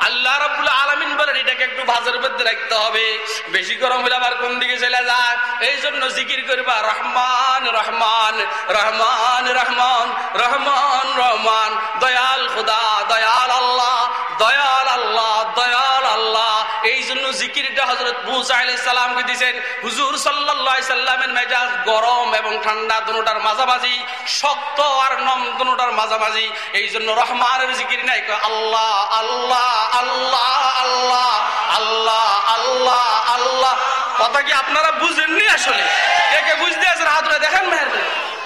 আল্লাহ রাব্বুল আলামিন বলেন, এটাকে একটু ভাজের মধ্যে রাখতে হবে। বেশি গরম হলে আবার কোন দিকে চলে যায়? এই জন্য জিকির করবা, রহমান রহমান রহমান রহমান রহমান রহমান। দয়াল খুদা, দয়াল আল্লাহ, দয়াল জিকিরটা হজরত মুসা আলাইহিস সালামকে দিয়েছেন। হুজুর আলাইহি সাল্লামের মেজাজ গরম এবং ঠান্ডা দুটোটার মাঝামাঝি, শক্ত আর নম দুটোটার মাঝামাঝি। এই জন্য রহমানের জিকির নাই। আল্লাহ আল্লাহ আল্লাহ আল্লাহ আল্লাহ আল্লাহ আল্লাহ। কথা কি আপনারা বুঝেননি আসলে? কে কে বুঝতে আছেন? হাতরে দেখেন মেহের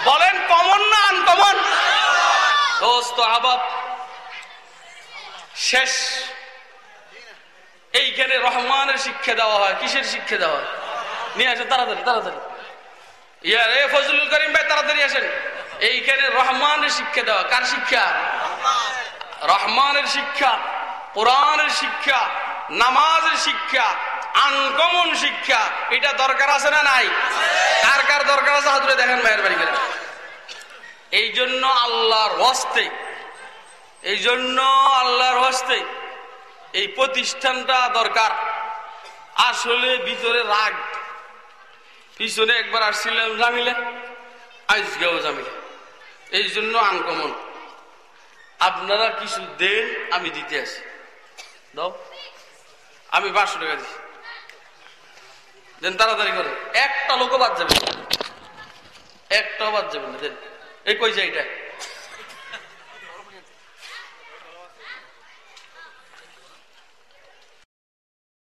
বলেন, কমন না আনকমন? দোস্ত, আবাব। শেষ। এইখানে রহমানের শিক্ষা দেওয়া হয়, কিসের শিক্ষা দেওয়া হয়? নিয়ে আসেন, তাড়াতাড়ি তাড়াতাড়ি। ইয়ার এ ফজলুল করিম ভাই, তাড়াতাড়ি আসেন। এইখানে রহমানের শিক্ষা দেওয়া, কার শিক্ষা? রহমানের শিক্ষা, কোরআনের শিক্ষা, নামাজের শিক্ষা, আনকমন শিক্ষা, এটা দরকার আছে না নাই? কার কার দরকার আছে? হাতুরে দেখেন মায়ের বাড়ি করে এই জন্য আল্লাহর হস্তে এই জন্য আল্লাহর হস্তে এই প্রতিষ্ঠানটা দরকার। আসলে ভিতরে রাগ। পিছনে একবার আসছিলাম জামিলে। আজকেও জামিলে। এই জন্য আনকমন। আপনারা কিছু দেন, আমি দিতে আসি। দাও। আমি পাঁচশো টাকা দিচ্ছি দেন তাড়াতাড়ি করে। একটা লোকও বাদ যাবে একটাও বাদ যাবে না। দেন। এই কই এইটা